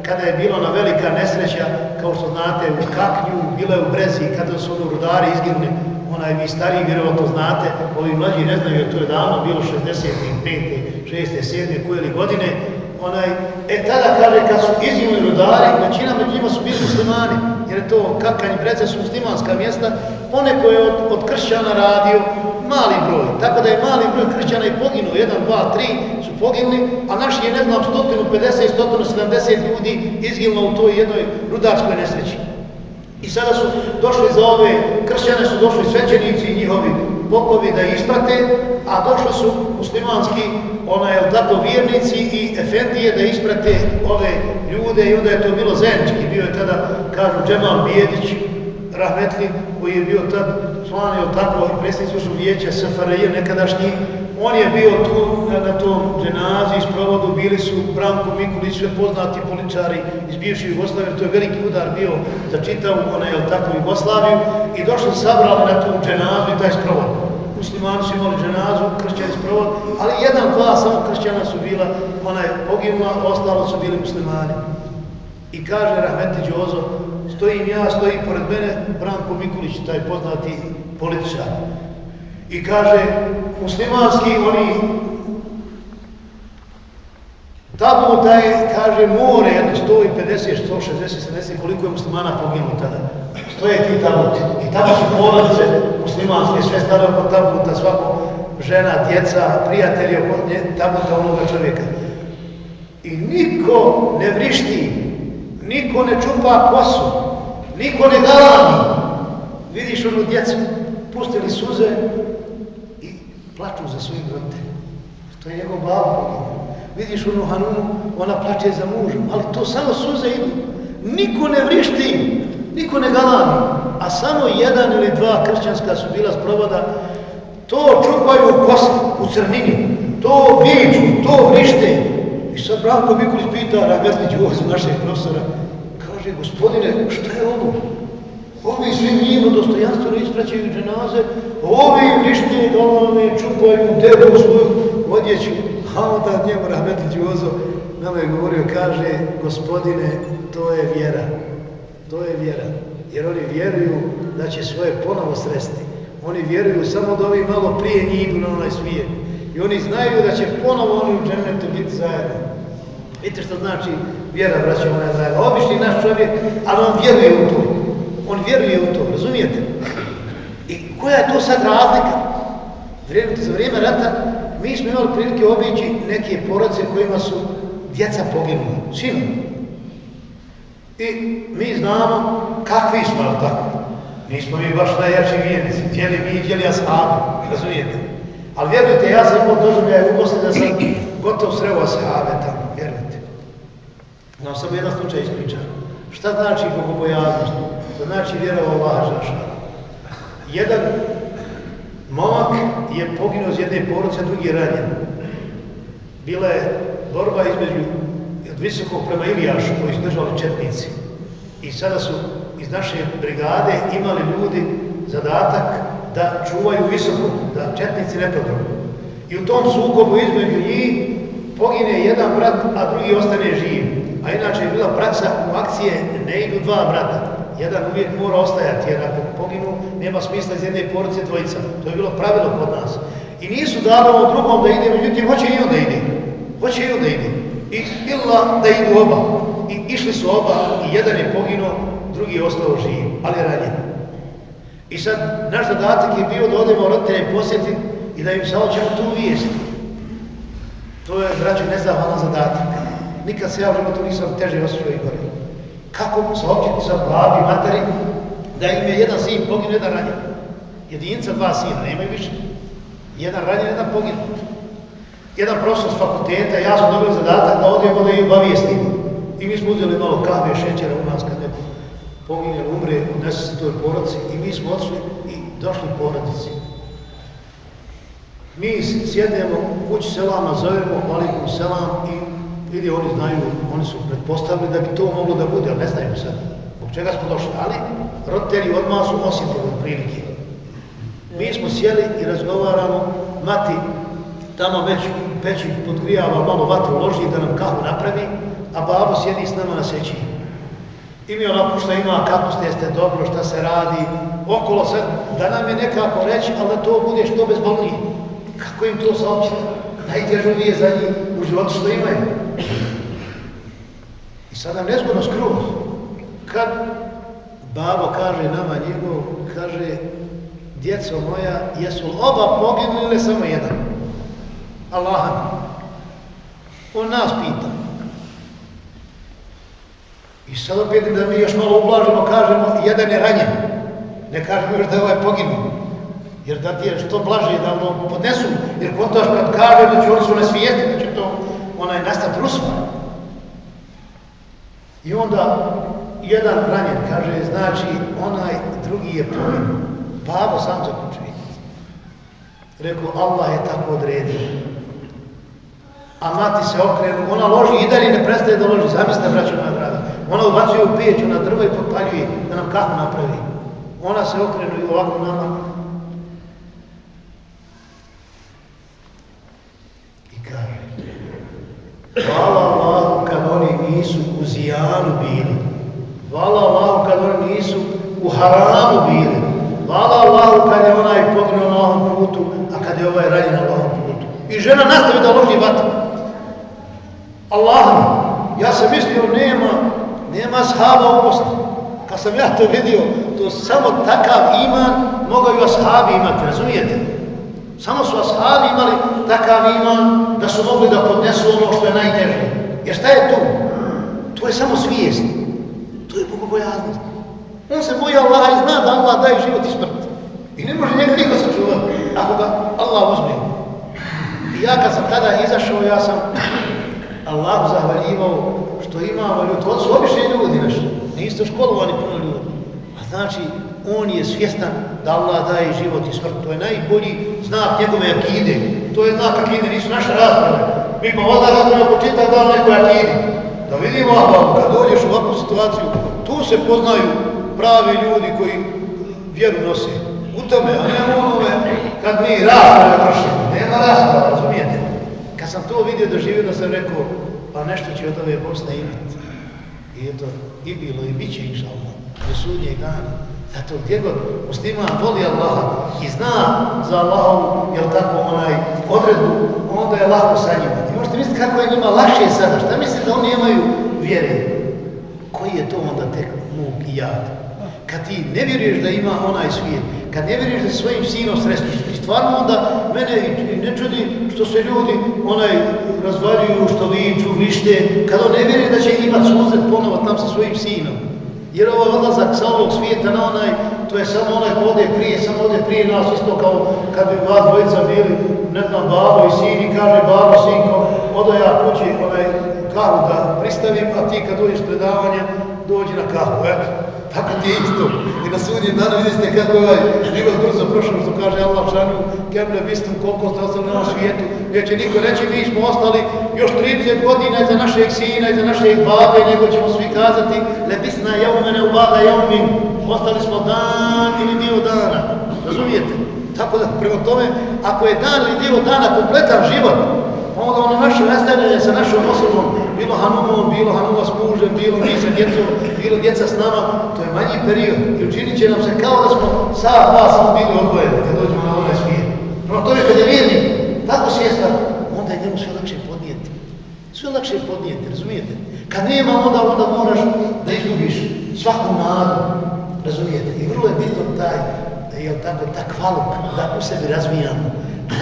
kada je bilo na velika nesreća, kao što znate, u Kaknju, bilo je u Brezi, kada su ono rudari izginuli, onaj vi stariji vjerovatno znate, ovi mlađi ne znaju, to je davno bilo 65. 6. 7. koje li godine, onaj, e tada kaže kad su izginuli rudari, većina među njima su bili muslimani, jer je to Kakanj, Breze su muslimanska mjesta, one koje je od, od kršćana radio, mali broj, tako da je mali broj kršćana i poginuo, 1, 2, 3 su poginuli, a naši je, ne znam, 150, 170 ljudi izginulo u toj jednoj rudarskoj nesreći. I sada su došli za ove kršćane, su došli svećenici i njihovi popovi da isprate, a došli su muslimanski, ona je tako vjernici i efendije da isprate ove ljude i onda je to bilo zajednički. Bio je tada, kažu, Džemal Bijedić, Rahmetli, koji je bio tad član, je tako, i predsjednik slušao vijeća SFRJ nekadašnji, on je bio tu na, na tom dženazi iz provodu, bili su Branko Mikulić, sve poznati političari iz bivše Jugoslavije, to je veliki udar bio za čitavu, ona je tako, Jugoslaviju, i došli sabrali na tu dženazu i taj sprovod. Muslimani su imali dženazu, kršćani sprovod, ali jedan, dva, samo kršćana su bila, ona je poginula, ostalo su bili muslimani. I kaže Rahmeti Đozo, stojim ja, stoji pored mene Branko Mikulić, taj poznati političar. I kaže, muslimanski oni tabuta je, kaže, more, jedno 150, 160, 70, koliko je muslimana poginuo tada. Stoje ti tabuti. I tamo su poladice muslimanske, sve stane oko tabuta, svako žena, djeca, prijatelji oko tabuta onoga čovjeka. I niko ne vrišti, niko ne čupa kosu, niko ne galami. Vidiš onu djecu, pustili suze, plaču za svojim roditeljima. To je njegov babo poginuo. Vidiš onu Hanumu, ona plače za mužom, ali to samo suze idu. Niko ne vrišti, niko ne galami, a samo jedan ili dva kršćanska su bila sprovoda, to čupaju kose u crnini, to viđu, to vrište. I sad Branko Mikulić pita Ragatlić u našeg profesora, kaže, gospodine, šta je ovo? Ovi svi njima dostojanstveno ispraćaju dženaze, ovi vrište dolove čupaju, debu svoju odjeću. A onda njemu Rahmetlić Đuzo nama je govorio, kaže, gospodine, to je vjera. To je vjera. Jer oni vjeruju da će svoje ponovo sresti. Oni vjeruju samo da ovi malo prije njih idu na onaj svijet. I oni znaju da će ponovo oni u džennetu biti zajedno. Vidite što znači vjera, braćo moja zajedno. Obični naš čovjek, ali on vjeruje u to. On vjeruje u to, razumijete? I koja je to sad razlika? Vrijeme, za vrijeme rata mi smo imali prilike obići neke porodce kojima su djeca poginuli, sinovi. I mi znamo kakvi smo, ali tako? Nismo mi baš najjači vijenici, htjeli mi, htjeli ashabi, razumijete? Ali vjerujte, ja sam imao doživljaj u Bosni da sam gotovo sreo ashabe tamo, vjerujte. No, samo jedan slučaj ispričan. Šta znači bogobojaznost? To znači vjera u Allaha Žešanu. Jedan momak je poginuo iz jedne porodice, drugi je ranjen. Bila je borba između od visokog prema Ilijašu koji su držali četnici. I sada su iz naše brigade imali ljudi zadatak da čuvaju visoko, da četnici ne prodru. I u tom sukobu između njih pogine jedan brat, a drugi ostane živ. A inače je bila praksa u akcije ne idu dva brata. Jedan uvijek mora ostajati, jer ako poginu, nema smisla iz jedne porodice dvojica. To je bilo pravilo kod nas. I nisu dali ovom drugom da ide, međutim, hoće i on da ide. Hoće i on da ide. I illa da idu oba. I išli su oba i jedan je poginuo, drugi je ostao živ, ali ranjen. I sad, naš zadatak je bio da odemo roditelje posjetiti i da im saoćemo tu vijest. To je, braću, nezahvalan zadatak. Nikad se ja u životu nisam teže osjećao i gore. Kako mu saopćiti za babi, materi, da im je jedan sin poginuo, jedan ranjen. Jedinca, dva sina, nemaju više. Jedan ranjen, jedan poginuo. Jedan profesor s fakulteta, ja smo dobili zadatak da odemo da im obavijestimo. I mi smo uzeli malo kave, šećera u nas kad neko poginje, umre, odnese se toj porodici i mi smo odšli i došli porodici. Mi sjednemo kući selama, zovemo valikom selam i Ili oni znaju, oni su pretpostavili da bi to moglo da bude, ali ne znaju sad. Zbog čega smo došli, ali roditelji odmah su osjetili od prilike. Mi smo sjeli i razgovaramo, mati tamo već peći podgrijava, malo vatru loži da nam kahu napravi, a babo sjedi s nama na seći. I mi onako što ima, kako ste, jeste dobro, šta se radi, okolo sve, da nam je nekako reći, ali da to bude što bezbolnije. Kako im to saopćiti? Najtežo je za njih u životu što imaju. I sada nezgodno skroz. Kad babo kaže nama njegov, kaže, djeco moja, jesu oba poginuli ili samo jedan? Allah. On nas pita. I sad opet da mi još malo ublažimo, kažemo, jedan je ranjen. Ne kažemo još da je ovaj poginuo. Jer da ti je što blaže da ono podnesu, jer kontaš kad kaže da će oni su na svijetu, da će to onaj nastati rusma. I onda jedan ranjen kaže, znači onaj drugi je poginuo. Babo sam zaključuje. Rekao, Allah je tako odredio. A mati se okrenu, ona loži i dalje ne prestaje da loži. Zamislite, braćo moja draga. Ona ubacuje u peć, ona drva i potpaljuje da nam kahu napravi. Ona se okrenu i ovako nama. I kaže, hvala Allahu kad oni nisu u zijanu bili. Hvala Allahu kad oni nisu u haramu bili. Hvala Allahu kad je onaj pogrio na ovom putu, a kad je ovaj ranjen na ovom putu. I žena nastavi da loži vatru. Allah, ja sam mislio, nema, nema shaba u Bosni. Kad sam ja to vidio, to samo takav iman mogao i ashabi imati, razumijete? Samo su ashabi imali takav iman da su mogli da podnesu ono što je najteže. Jer šta je tu? To je samo svijest. To je bogobojaznost. On se boji Allah i zna da Allah daje život i smrt. I ne može njega niko sačuvati ako ga Allah uzme. I ja kad sam tada izašao, ja sam Allahu zahvaljivao što imamo ljudi, to su obični ljudi naši, nisu školovani puno ljudi. A znači, on je svjestan da Allah daje život i smrt, to je najbolji znak njegove akide. To je znak akide, nisu naše rasprave. Mi pa voda rasprave po čitav nekoj akide. Da vidimo, a kad dođeš u ovakvu situaciju, tu se poznaju pravi ljudi koji vjeru nose. U tome, a ne onome kad mi rasprave vršimo. Nema rasprave, razumijete? Kad sam to vidio, doživio da sam rekao, pa nešto će od ove Bosne imati. I eto, i bilo, i bit će, inša Allah, do sudnjeg dana. Zato gdje god musliman voli Allaha i zna za Allahom, jel tako, onaj odredbu, onda je lako sa njima. I možete misliti kako je njima lakše sada. Šta mislite da oni imaju vjere? Koji je to onda tek muk i jad? Kad ti ne vjeruješ da ima onaj svijet, kad ne vjeruješ da svojim sinom sredstviš, i stvarno onda mene i ne čudi što se ljudi onaj razvaljuju, što viču, vište, kad on ne vjeruje da će imat susret ponovo tam sa svojim sinom. Jer ovo je odlazak sa ovog svijeta na onaj, to je samo onaj ko ode prije, samo ode prije nas, isto kao kad bi vas dvojica bili, ne znam, babo i sin i kaže babo, sinko, odo ja kući onaj kahu da pristavim, a ti kad dođeš predavanje, dođi na kahu, eto. Tako ti je isto. I na sudnjem danu vidite kako je ovaj život brzo prošao, što kaže Allah šanu, kemle bistom, koliko ste ostali na svijetu, Jer će niko reći, mi smo ostali još 30 godina za našeg sina i za našeg babe, nego ćemo svi kazati, le bisna jaumene ubada jaumin, ostali smo dan ili dio dana. Razumijete? Tako da, prema tome, ako je dan ili dio dana kompletan život, onda ono naše nastavljanje sa našom osobom, bilo Hanumom, bilo Hanuma s mužem, bilo mi sa djecom, bilo djeca s nama, to je manji period i učinit će nam se kao da smo sa dva bili odvojeni kad dođemo na ovaj svijet. No to je kad je vjernik, tako svjestan, onda je njemu sve lakše podnijeti. Sve lakše podnijeti, razumijete? Kad nema onda, onda moraš da izgubiš svaku nadu, razumijete? I vrlo je bitno taj, jel tako, takvaluk, da u sebi razvijamo,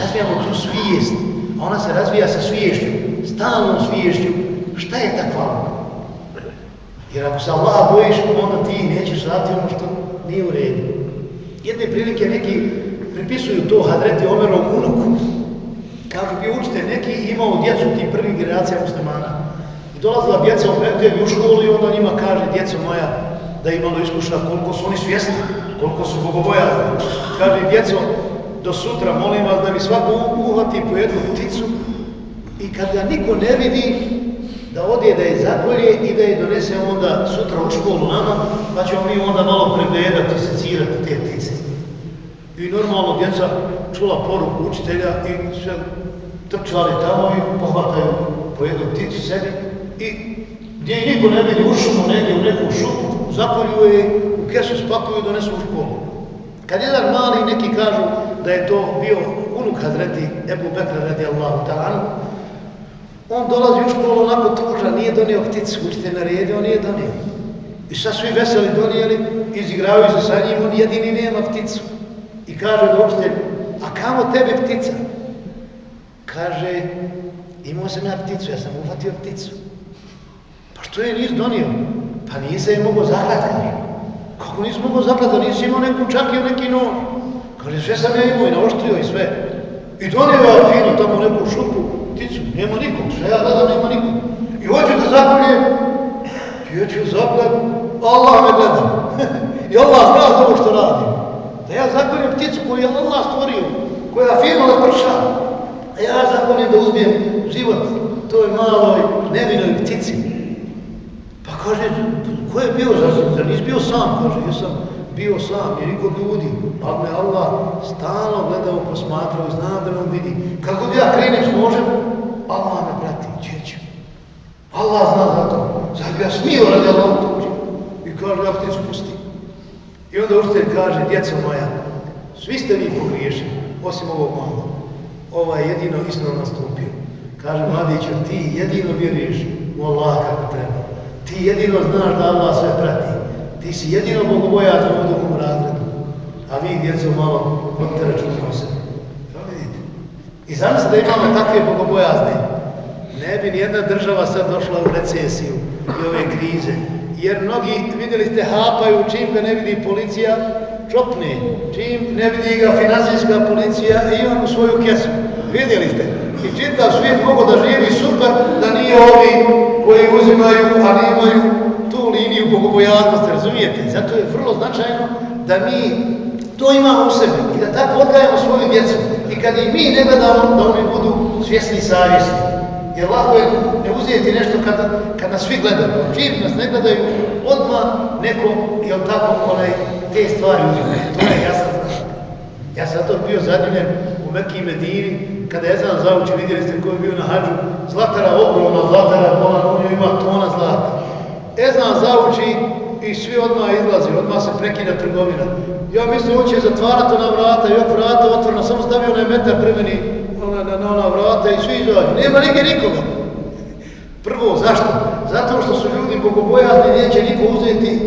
razvijamo tu svijest, a ona se razvija sa sviješću, stalnom sviješću, šta je takvaluk? Jer ako se Allah bojiš, onda ti nećeš raditi ono što nije u redu. Jedne prilike neki pripisuju to Hadreti Omerom unuku. Kažu bi učite, neki imao djecu u tim prvim generacijama muslimana. I dolazila djeca u Bentevi u školu i onda njima kaže, djeco moja, da imalo iskuša koliko su oni svjesni, koliko su bogobojazni. Kaže, djeco, do sutra molim vas da mi svako uhvati po jednu pticu i kad ga niko ne vidi, da ode, da je zakolje i da je donese onda sutra u školu nama, pa ćemo mi onda malo prebedati secirati te ptice. I normalno djeca čula poruku učitelja i sve trčali tamo i pohvataju po jednu pticu sebi i gdje i niko ne vidi u šumu, negdje u neku šumu, zapolju je, u kesu spakuju i donesu u školu. Kad jedan mali neki kažu da je to bio unuk Hazreti Ebu Bekra radi Allahu ta'ala, on dolazi u školu onako tuža, nije donio pticu, učite naredio, on nije donio. I sad svi veseli donijeli, izigravaju se sa njim, on jedini nema pticu. I kaže do učitelj, a kamo tebe ptica? Kaže, imao sam ja pticu, ja sam uhvatio pticu. Pa što je nis donio? Pa nije se je mogo zahvat. Kako nisi mogo zahvat, nisi imao neku čakiju, neki nož? Kaže, sve sam ja imao i naoštrio i sve. I donio je fino tamo neku šupu, nema nikog, sve ja gledam, nema nikog. I hoću da zakoljem, ja ću zaklet, Allah me gleda. I Allah zna za ovo što radi. Da ja zakoljem pticu koju je Allah stvorio, koja fino da prša, a ja zakoljem da uzmijem život toj maloj nevinoj ptici. Pa kaže, ko je bio za da nisi bio sam, kaže, jesam bio sam, jer nikog ljudi, ali me Allah stalno gledao, posmatrao, znam da me vidi. Kako god ja krenem s možem, Allah me prati, čeće. Allah zna za to. Zar bi ja smio radi Allah to učin? I kaže, ja ti spusti. I onda učitelj kaže, djeco moja, svi ste vi pogriješeni, osim ovog malo. Ova je jedino ispravno nastupio. Kaže, mladiću, ti jedino vjeruješ u Allah kako treba. Ti jedino znaš da Allah sve prati. Ti si jedino bogobojatan u ovom razredu. A vi, djeco, malo vodite računa o sebi. I zamislite da imamo takve bogobojazne. Ne bi nijedna država sad došla u recesiju i ove krize. Jer mnogi, vidjeli ste, hapaju čim ga ne vidi policija, čopne. Čim ne vidi ga finansijska policija i on u svoju kesu. Vidjeli ste. I čitav svijet mogu da živi super, da nije ovi koji uzimaju, a nemaju tu liniju bogobojaznosti, razumijete? Zato je vrlo značajno da mi to imamo u sebi i da tako odgajamo svoju djecu. I kad i mi ne gledamo, da oni budu svjesni i savjesni. Jer lako je ne uzijeti nešto kada, kada svi gledaju. Čim nas ne gledaju, odmah neko, jel tako, onaj, te stvari uzime. To je jasno. Ja sam to bio zadivljen u Mekiji Medini, kada je znam zauči, vidjeli ste ko je bio na hađu, zlatara, ogromna zlatara, ona na ima tona zlata. Ezan zauči i svi odmah izlazi, odmah se prekida trgovina. Ja mislim, on će zatvarati ona vrata, i vrata otvorena, samo stavio onaj metar premeni ona, na, na ona vrata i svi izađu. Nema nige nikoga. Prvo, zašto? Zato što su ljudi bogobojazni, neće niko uzeti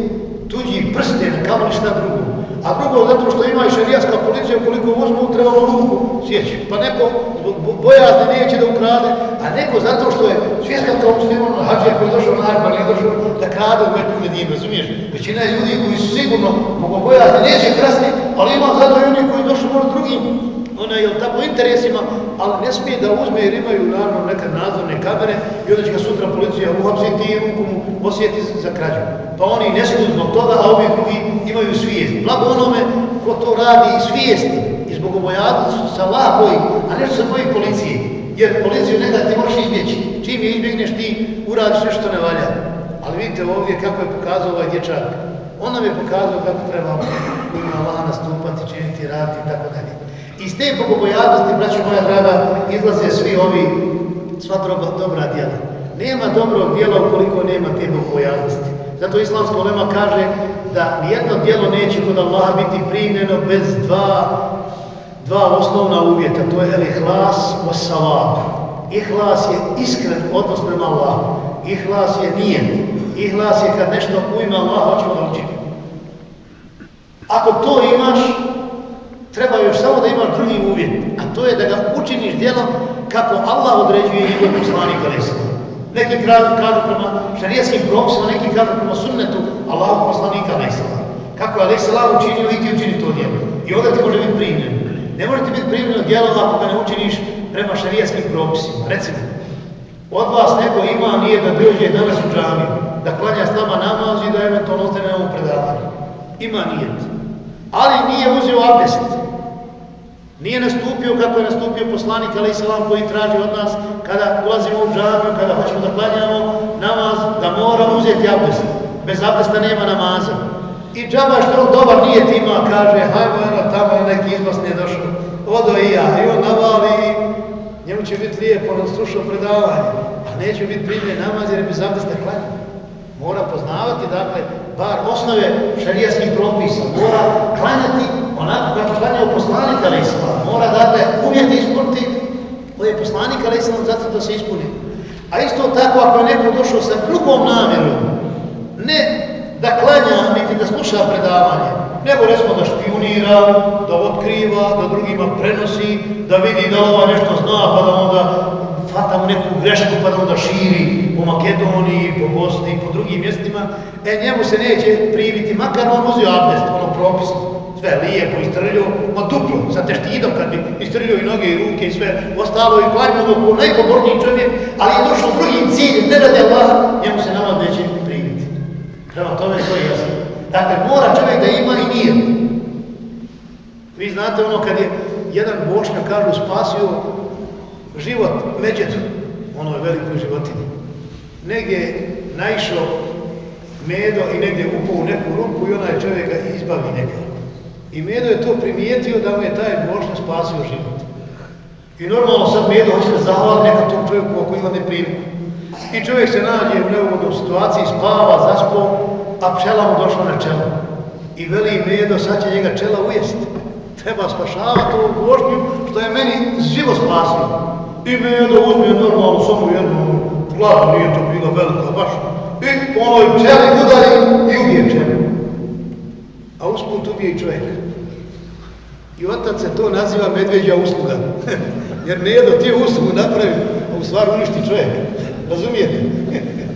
tuđi prsten, kamo ništa drugo. A drugo, zato što ima i šarijaska policija, koliko uzmu, trebalo ruku sjeći. Pa neko bojazni neće da ukrade, a neko zato što je svjestan kao musliman hađe, koji je došao na Arba, nije došao da krade u Meku Medinu, razumiješ? Većina je ljudi koji su sigurno bogobojazni, neće krasni, ali ima zato i oni koji došli možda drugim ona je tako interesima, ali ne smije da uzme jer imaju naravno neke nadzorne kamere i onda će ga sutra policija uhapsiti i ruku mu osjeti za krađu. Pa oni ne smiju zbog toga, a ovi drugi imaju svijest. Blago onome ko to radi i svijesti i zbog obojadnosti sa Allah boji, a nešto se boji policije. Jer policiju nekada ti možeš izbjeći. Čim je izbjegneš ti uradiš nešto ne valja. Ali vidite ovdje kako je pokazao ovaj dječak. On nam je pokazao kako treba u ima Allah nastupati, činiti, raditi i tako dalje. Iz te bogobojavnosti, braćo moja draga, izlaze svi ovi, sva dobra, dobra djela. Nema dobrog djela ukoliko nema te bogobojavnosti. Zato islamska olema kaže da nijedno djelo neće kod Allaha biti primljeno bez dva, dva osnovna uvjeta. To je el ihlas o salab. Ihlas je iskren odnos prema Allahu. Ihlas je nijet. Ihlas je kad nešto u ime Allaha hoćemo da učinimo. Ako to imaš, treba još samo da imaš drugi uvjet, a to je da ga učiniš djelom kako Allah određuje i njegov poslanik Alisala. Neki kažu prema šarijetskim propisima, neki kažu prema sunnetu Allahu poslanika Alisala. Kako je Alisala učinio i ti učini to djelo. I onda ti može biti primljen. Ne može ti biti primljeno djelo ako ga ne učiniš prema šarijetskim propisima. Recimo, od vas neko ima nije da dođe danas u džamiju, da klanja s nama namaz i da eventualno ostane na ovom predavanju. Ima nijet. Ali nije uzeo abdest. Nije nastupio kako je nastupio poslanik Ali Salam koji traži od nas kada ulazimo u džamiju, kada hoćemo da klanjamo namaz, da moramo uzeti abdest. Bez abdesta nema namaza. I džaba što on dobar nije tima, kaže, hajmo eno, tamo neki izbos nije došao. Odo i ja. I on navali i njemu će biti lijepo, on slušao predavanje. A neće biti primljen namaz jer je bez abdesta klanjamo. Mora poznavati, dakle, bar osnove šarijeskih propisa. Mora klanjati onako kako klanjao poslanik alaih Mora, dakle, umjeti ispuniti koje je poslanik alaih zato da se ispuni. A isto tako, ako je neko došao sa drugom namjerom, ne da klanja, niti da sluša predavanje, nego recimo da špionira, da otkriva, da drugima prenosi, da vidi da ova nešto zna, pa da onda fata mu neku grešku pa da onda širi po Makedoniji, po Bosni, po drugim mjestima, e njemu se neće priviti, makar on uzio abdest, ono propisno, sve lijepo istrljio, ma duplo, sa teštidom kad bi istrljio i noge i ruke i sve ostalo i klanio dok on najpoborniji čovjek, ali je došao drugim ciljem, ne radi Allah, njemu se nama neće priviti. Prema tome to je jasno. Dakle, mora čovjek da ima i nije. Vi znate ono kad je jedan bošnja kažu spasio život međetu, onoj velikoj životini. Negdje naišao medo i negdje upao u neku rupu i onaj čovjek ga izbavi negdje. I Medo je to primijetio da mu je taj Bošnja spasio život. I normalno sad Medo hoće da zahvali neka tom čovjeku ako ima nepriliku. I čovjek se nađe u neugodnom situaciji, spava, zaspo, a pčela mu došla na čelo. I veli Medo, sad će njega čela ujesti. Treba spašavati ovu Bošnju što je meni život spasio. I Medo uzme normalno samo jednu glavu, nije to bila velika baš. I onoj čeli udari i ubije čeli. A usput ubije i čovjek. I otac se to naziva medveđa usluga. Jer ne ti uslugu napravi, a u stvari uništi čovjek. Razumijete?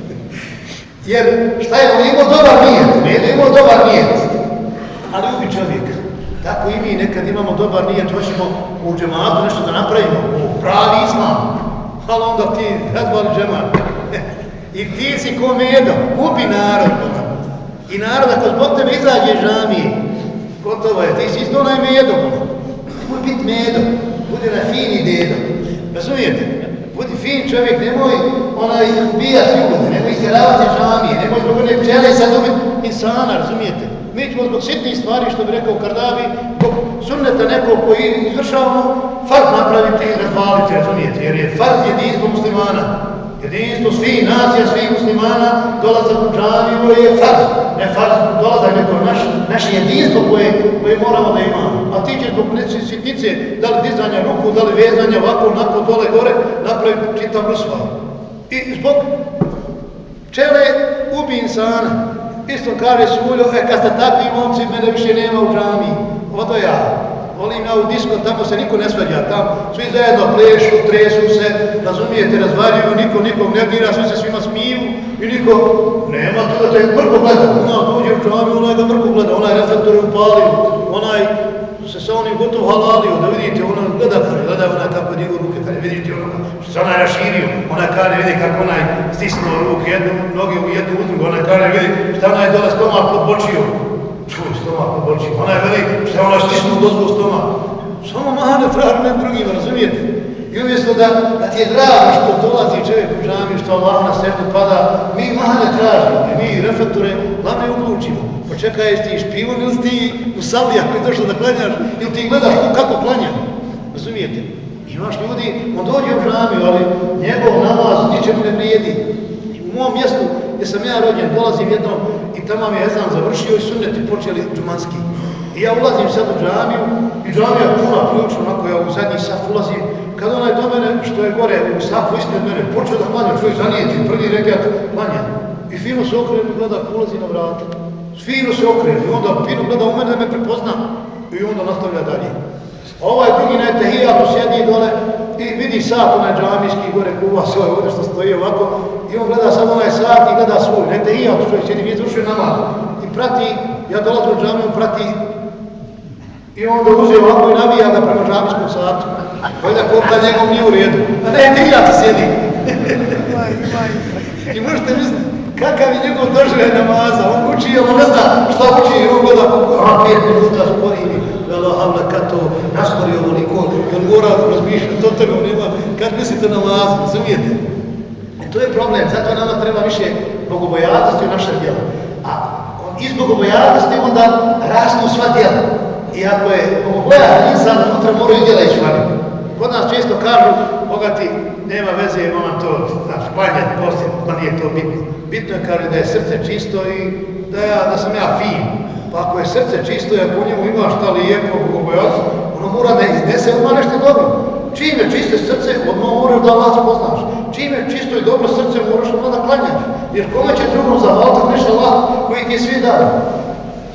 Jer šta je, on imao dobar nijet, ne imao dobar nijet, ali ubi čovjeka. Tako i mi nekad imamo dobar nijet, hoćemo u džematu nešto da napravimo, pravi islam. Ali onda ti razvali džemat. I ti si ko medo, ubi narod. I narod, ako zbog tebe izađe žamije, gotovo je, ti si isto onaj medo. Nemoj biti medo, budi na fini dedo. Razumijete? Budi fin čovjek, nemoj onaj ubijati ljude, nemoj istjeravati žamije, nemoj zbog one pčele sad ubiti insana, razumijete? Mi ćemo zbog sitnih stvari, što bi rekao Kardavi, zbog sunneta nekog koji izvršavamo, farz napraviti i razvaliti, razumijete? Jer je farz jedinstvo muslimana. Jedinstvo svih nacija, svih muslimana, dolazak u džaviju je farz. Ne farz, dolazak neko naš, naše jedinstvo koje, koje moramo da imamo. A ti će zbog sitnice, da li dizanja ruku, da li vezanja ovako, onako, dole, gore, napraviti čitav rusva. I zbog čele ubi insana. Isto kaže Suljo, e kad ste takvi momci, mene više nema u džamiji. Odo ja. Volim ja u disko, tamo se niko ne svađa, tamo svi zajedno plešu, tresu se, razumijete, razvaljuju, niko nikog ne dira, svi se svima smiju i niko, nema tu da te mrko gleda, ona dođe u čami, onaj ga mrko gleda, onaj reflektor je upalio, onaj se sa onim gotov halalio, da vidite, ona gleda, kada, gleda ona kako je digo ruke, kada vidite ono, što se ona raširio, ona kaže, vidi kako onaj stisnuo ruke, jednu noge u jednu udrugu, ona kaže, vidi, šta onaj dola stomak podbočio, čuj, stomak podbočio, je veli, šta ona stisnuo dozgo stomak, samo mahane fraru ne drugima, razumijete? I umjesto da, da ti je drago što dolazi čovjek u džami, što Allah na sebu pada, mi mahane tražimo, mi reflektore lame uključimo. Počekaj, jesi ti špivon ili ti u sali ako je došlo da klanjaš, ili ti gledaš kako klanja, razumijete? Imaš ljudi, on dođe u džami, ali njegov namaz ničemu ne vrijedi. U mom mjestu gdje sam ja rođen, dolazim jednom i tamo mi je Ezan završio i sunneti počeli džumanski. I ja ulazim sad u džamiju i džamija puna ključa, onako ja u zadnji saf ulazim. Kad onaj do mene, što je gore u safu ispred mene, počeo da klanja, čovjek zanijeti, prvi rekat, klanja. I fino se okrenu gleda, ulazi na vrata. Fino se okrenu i onda fino gleda u mene da me prepozna i onda nastavlja dalje. Ovaj drugi na etehijatu sjedi dole i vidi sat onaj džamijski gore kuva svoj ovdje što stoji ovako i on gleda sad onaj sat i gleda svoj. Na etehijatu što je sjedi, nije zrušio namaz. I prati, ja dolazim u džamiju, prati I onda uzeo ovako i navija ga prema džamijskom satu. Valjda kopta njegov nije u redu. A ne, ti ja ti sjedi. I možete misliti, kakav je njegov doživljaj namaza. On uči, on ne zna šta uči. I on gleda, a pet minuta spori mi. Velo, havla, kad to naspori ovo niko. I on mora razmišljati, to tebe nema. Kad mislite namaz, razumijete? E to je problem. Zato nama treba više bogobojaznosti u našem djelu. A iz bogobojaznosti onda rastu sva djela. I ako je bogoboja insan, unutra moraju djela ići vani. Kod nas često kažu, bogati, nema veze, imamo to, znaš, klanjati, postiti, pa nije to bitno. Bitno je kaže da je srce čisto i da, ja, da sam ja fin. Pa ako je srce čisto i ako u njemu ima šta lijepo, bogobojazno, ono mora da iznese odmah nešto dobro. Čim je čiste srce, odmah moraš da Allah spoznaš. Čim je čisto i dobro srce, moraš odmah da klanjaš. Jer kome će drugom zavaliti, nešto Allah koji ti je svi dao.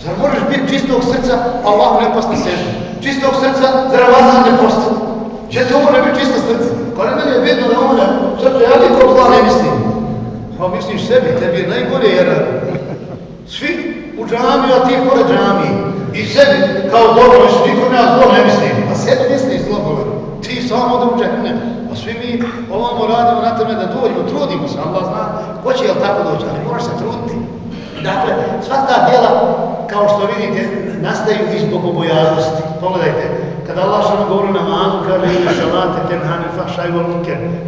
Zar možeš biti čistog srca, Allah ne pasne sežu? Čistog srca, zar Ramazan ne posti. Če to mora biti čisto srce? Ko ne meni je bitno da umre, srce, ja nikom zla ne mislim. Pa misliš sebi, tebi je najgore jer svi u džamiju, a ti pored džamiji. I sebi, kao dobro, misli, nikom ja zlo ne mislim. A sebi misliš zlo, govor. Ti samo da uđe. A svi mi ovamo radimo na tome da dođemo, trudimo se, Allah zna, ko će jel tako doći, ali moraš se truditi. Dakle, sva ta djela, kao što vidite, nastaju iz bogobojaznosti. Pogledajte, kada Allah što govori namazu, kaže ina šalate ten hani fahšaj vol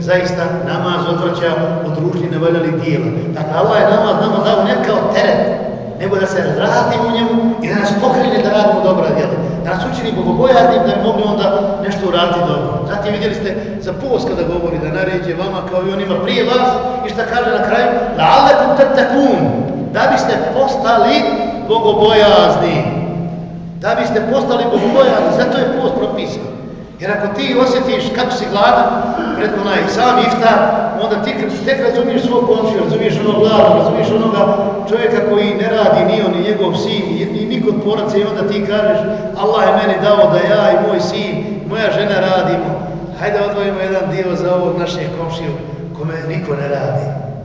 zaista namaz odvraća od ružnje nevaljali dijela. Dakle, Allah je namaz nama dao ne kao teret, nego da se razvrati u njemu i da nas pokrene da radimo dobra djela. Da nas učini bogobojaznim da bi mogli onda nešto uraditi dobro. Zatim vidjeli ste za post kada govori da naređe vama kao i onima prije vas i šta kaže na kraju? La'alekum tatakun, da biste postali bogobojazni. Da biste postali bogobojani, zato je post propisan. Jer ako ti osjetiš kako si gladan pred onaj sam iftar, onda ti tek razumiješ svog komšiju, razumiješ onog glada, razumiješ onoga čovjeka koji ne radi, ni on, ni njegov sin, ni, ni niko od poraca i onda ti kažeš Allah je meni dao da ja i moj sin, moja žena radimo. Hajde odvojimo jedan dio za ovog našeg komšiju kome niko ne radi.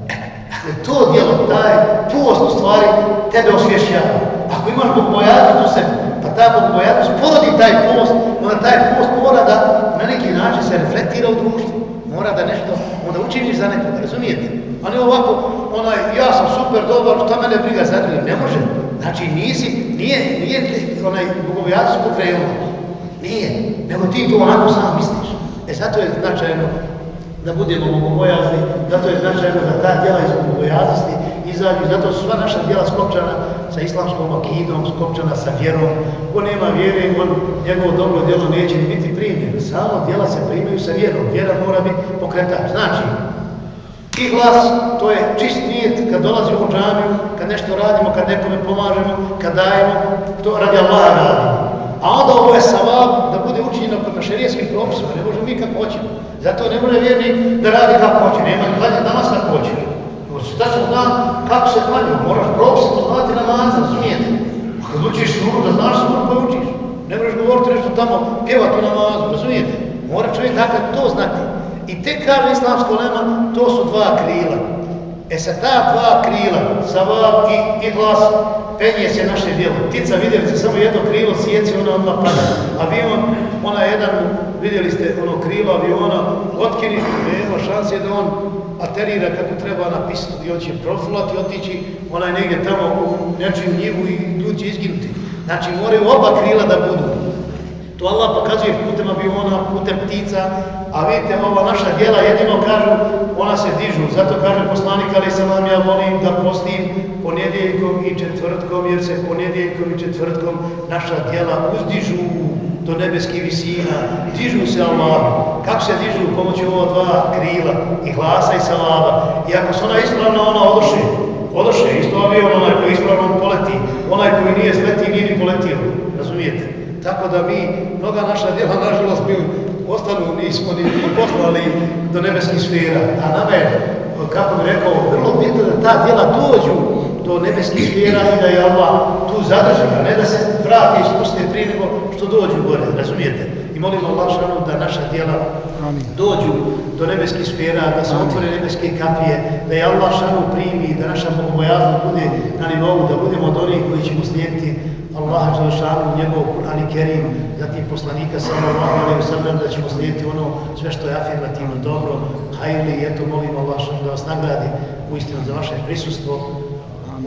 E, dakle, to djelo, taj post u stvari tebe osvješćava. Ako imaš bogobojaznost u sebi, pa ta bogobojaznost porodi taj post, onda taj post mora da na neki način se reflektira u društvu. Mora da nešto, onda učiniš za nekoga, razumijete? A ne ovako, onaj, ja sam super, dobar, šta mene briga za njega, ne može. Znači, nisi, nije, nije onaj bogobojaznost pokrenula. Nije, nego ti to onako sam misliš. E, zato je značajno da budemo bogobojazni, zato je značajno da ta djela iz bogobojaznosti izađu, zato su sva naša djela skopčana sa islamskom akidom, skopčana sa vjerom. Ko nema vjere, on njegovo dobro djelo neće ni biti primljeno. Samo djela se primaju sa vjerom. Vjera mora biti pokretač. Znači, I glas, to je čist nijet kad dolazimo u džamiju, kad nešto radimo, kad nekome pomažemo, kad dajemo, to radi Allah radimo. A onda ovo je savab bude učinjeno prema šerijskim propisima, ne može mi kako hoćemo. Zato ne može vjernik da radi kako hoće, nema ni klanja namaz kako hoće. Šta se zna kako se klanja, moraš propise poznati namaz, razumijete. A kad učiš suru, da znaš suru koju učiš. Ne možeš govoriti nešto tamo, pjevati u namazu, razumijete. Mora čovjek dakle to znati. I te kaže islamsko lema, to su dva krila. E sa ta dva krila, savab i, i glas, penje se naše djelo. Ptica, vidjeli ste samo jedno krilo, sjeci, ona odmah pada. Avion, ona jedan, vidjeli ste ono krilo aviona, otkini, nema šanse da on aterira kako treba na pistu i on će profilati, otići ona je negdje tamo u nečiju njivu i ljudi će izginuti. Znači moraju oba krila da budu. To Allah pokazuje putem aviona, putem ptica, a vidite, ova naša djela jedino kažu, ona se dižu. Zato kaže poslanik, ali sam vam ja volim da postim ponedjeljkom i četvrtkom, jer se ponedjeljkom i četvrtkom naša djela uzdižu do nebeskih visina, dižu se Allah. Kako se dižu pomoću ova dva krila, i glasa i salava. I ako se ona ispravna, ona odoše. Odoše, isto avion, onaj koji ispravno poleti, onaj koji nije sleti, nije ni poletio. Razumijete? Tako da mi, mnoga naša djela, nažalost, mi ostanu, nismo ni poslali do nebeskih sfera. A nama je, kako bi rekao, vrlo bitno da ta djela dođu do nebeskih sfera i da je Allah tu zadrži, a ne da se vrati i spuste prije nego što dođu gore, razumijete? I molimo Allah šanu da naša djela dođu do nebeskih sfera, da se otvore nebeske kapije, da je Allah šanu primi, da naša bogobojaznost bude na nivou, da budemo od onih koji ćemo slijediti Allaha Đelešanu, njegov Kur'an i Kerim, zatim poslanika sallallahu alaihi wa sallam, da ćemo slijediti ono sve što je afirmativno dobro, hajli i eto molim Allah da vas nagradi u istinu za vaše prisustvo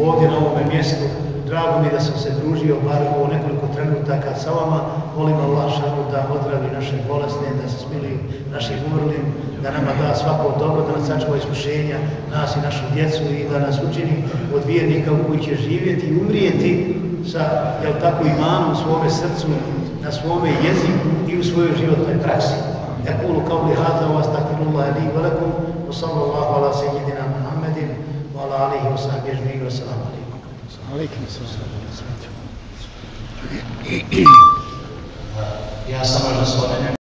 ovdje na ovome mjestu. Drago mi da sam se družio bar ovo nekoliko trenutaka sa vama. Molim Allah šanu da odravi naše bolesne, da se smili našim umrlim, da nama da svako dobro, da nas sačuva iskušenja, nas i našu djecu i da nas učini od vjernika u koji će živjeti i umrijeti sa, jel tako, imanom u svome srcu, na svome jeziku i u svojoj životnoj praksi. Ekulu kao li hada, vas takfirullah li velikum, wa sallallahu ala sejidina Muhammedin, wa ala alihi wa sahbihi ajma'in, wa salamu alaikum. Alaikum salam. Ja samo da spomenem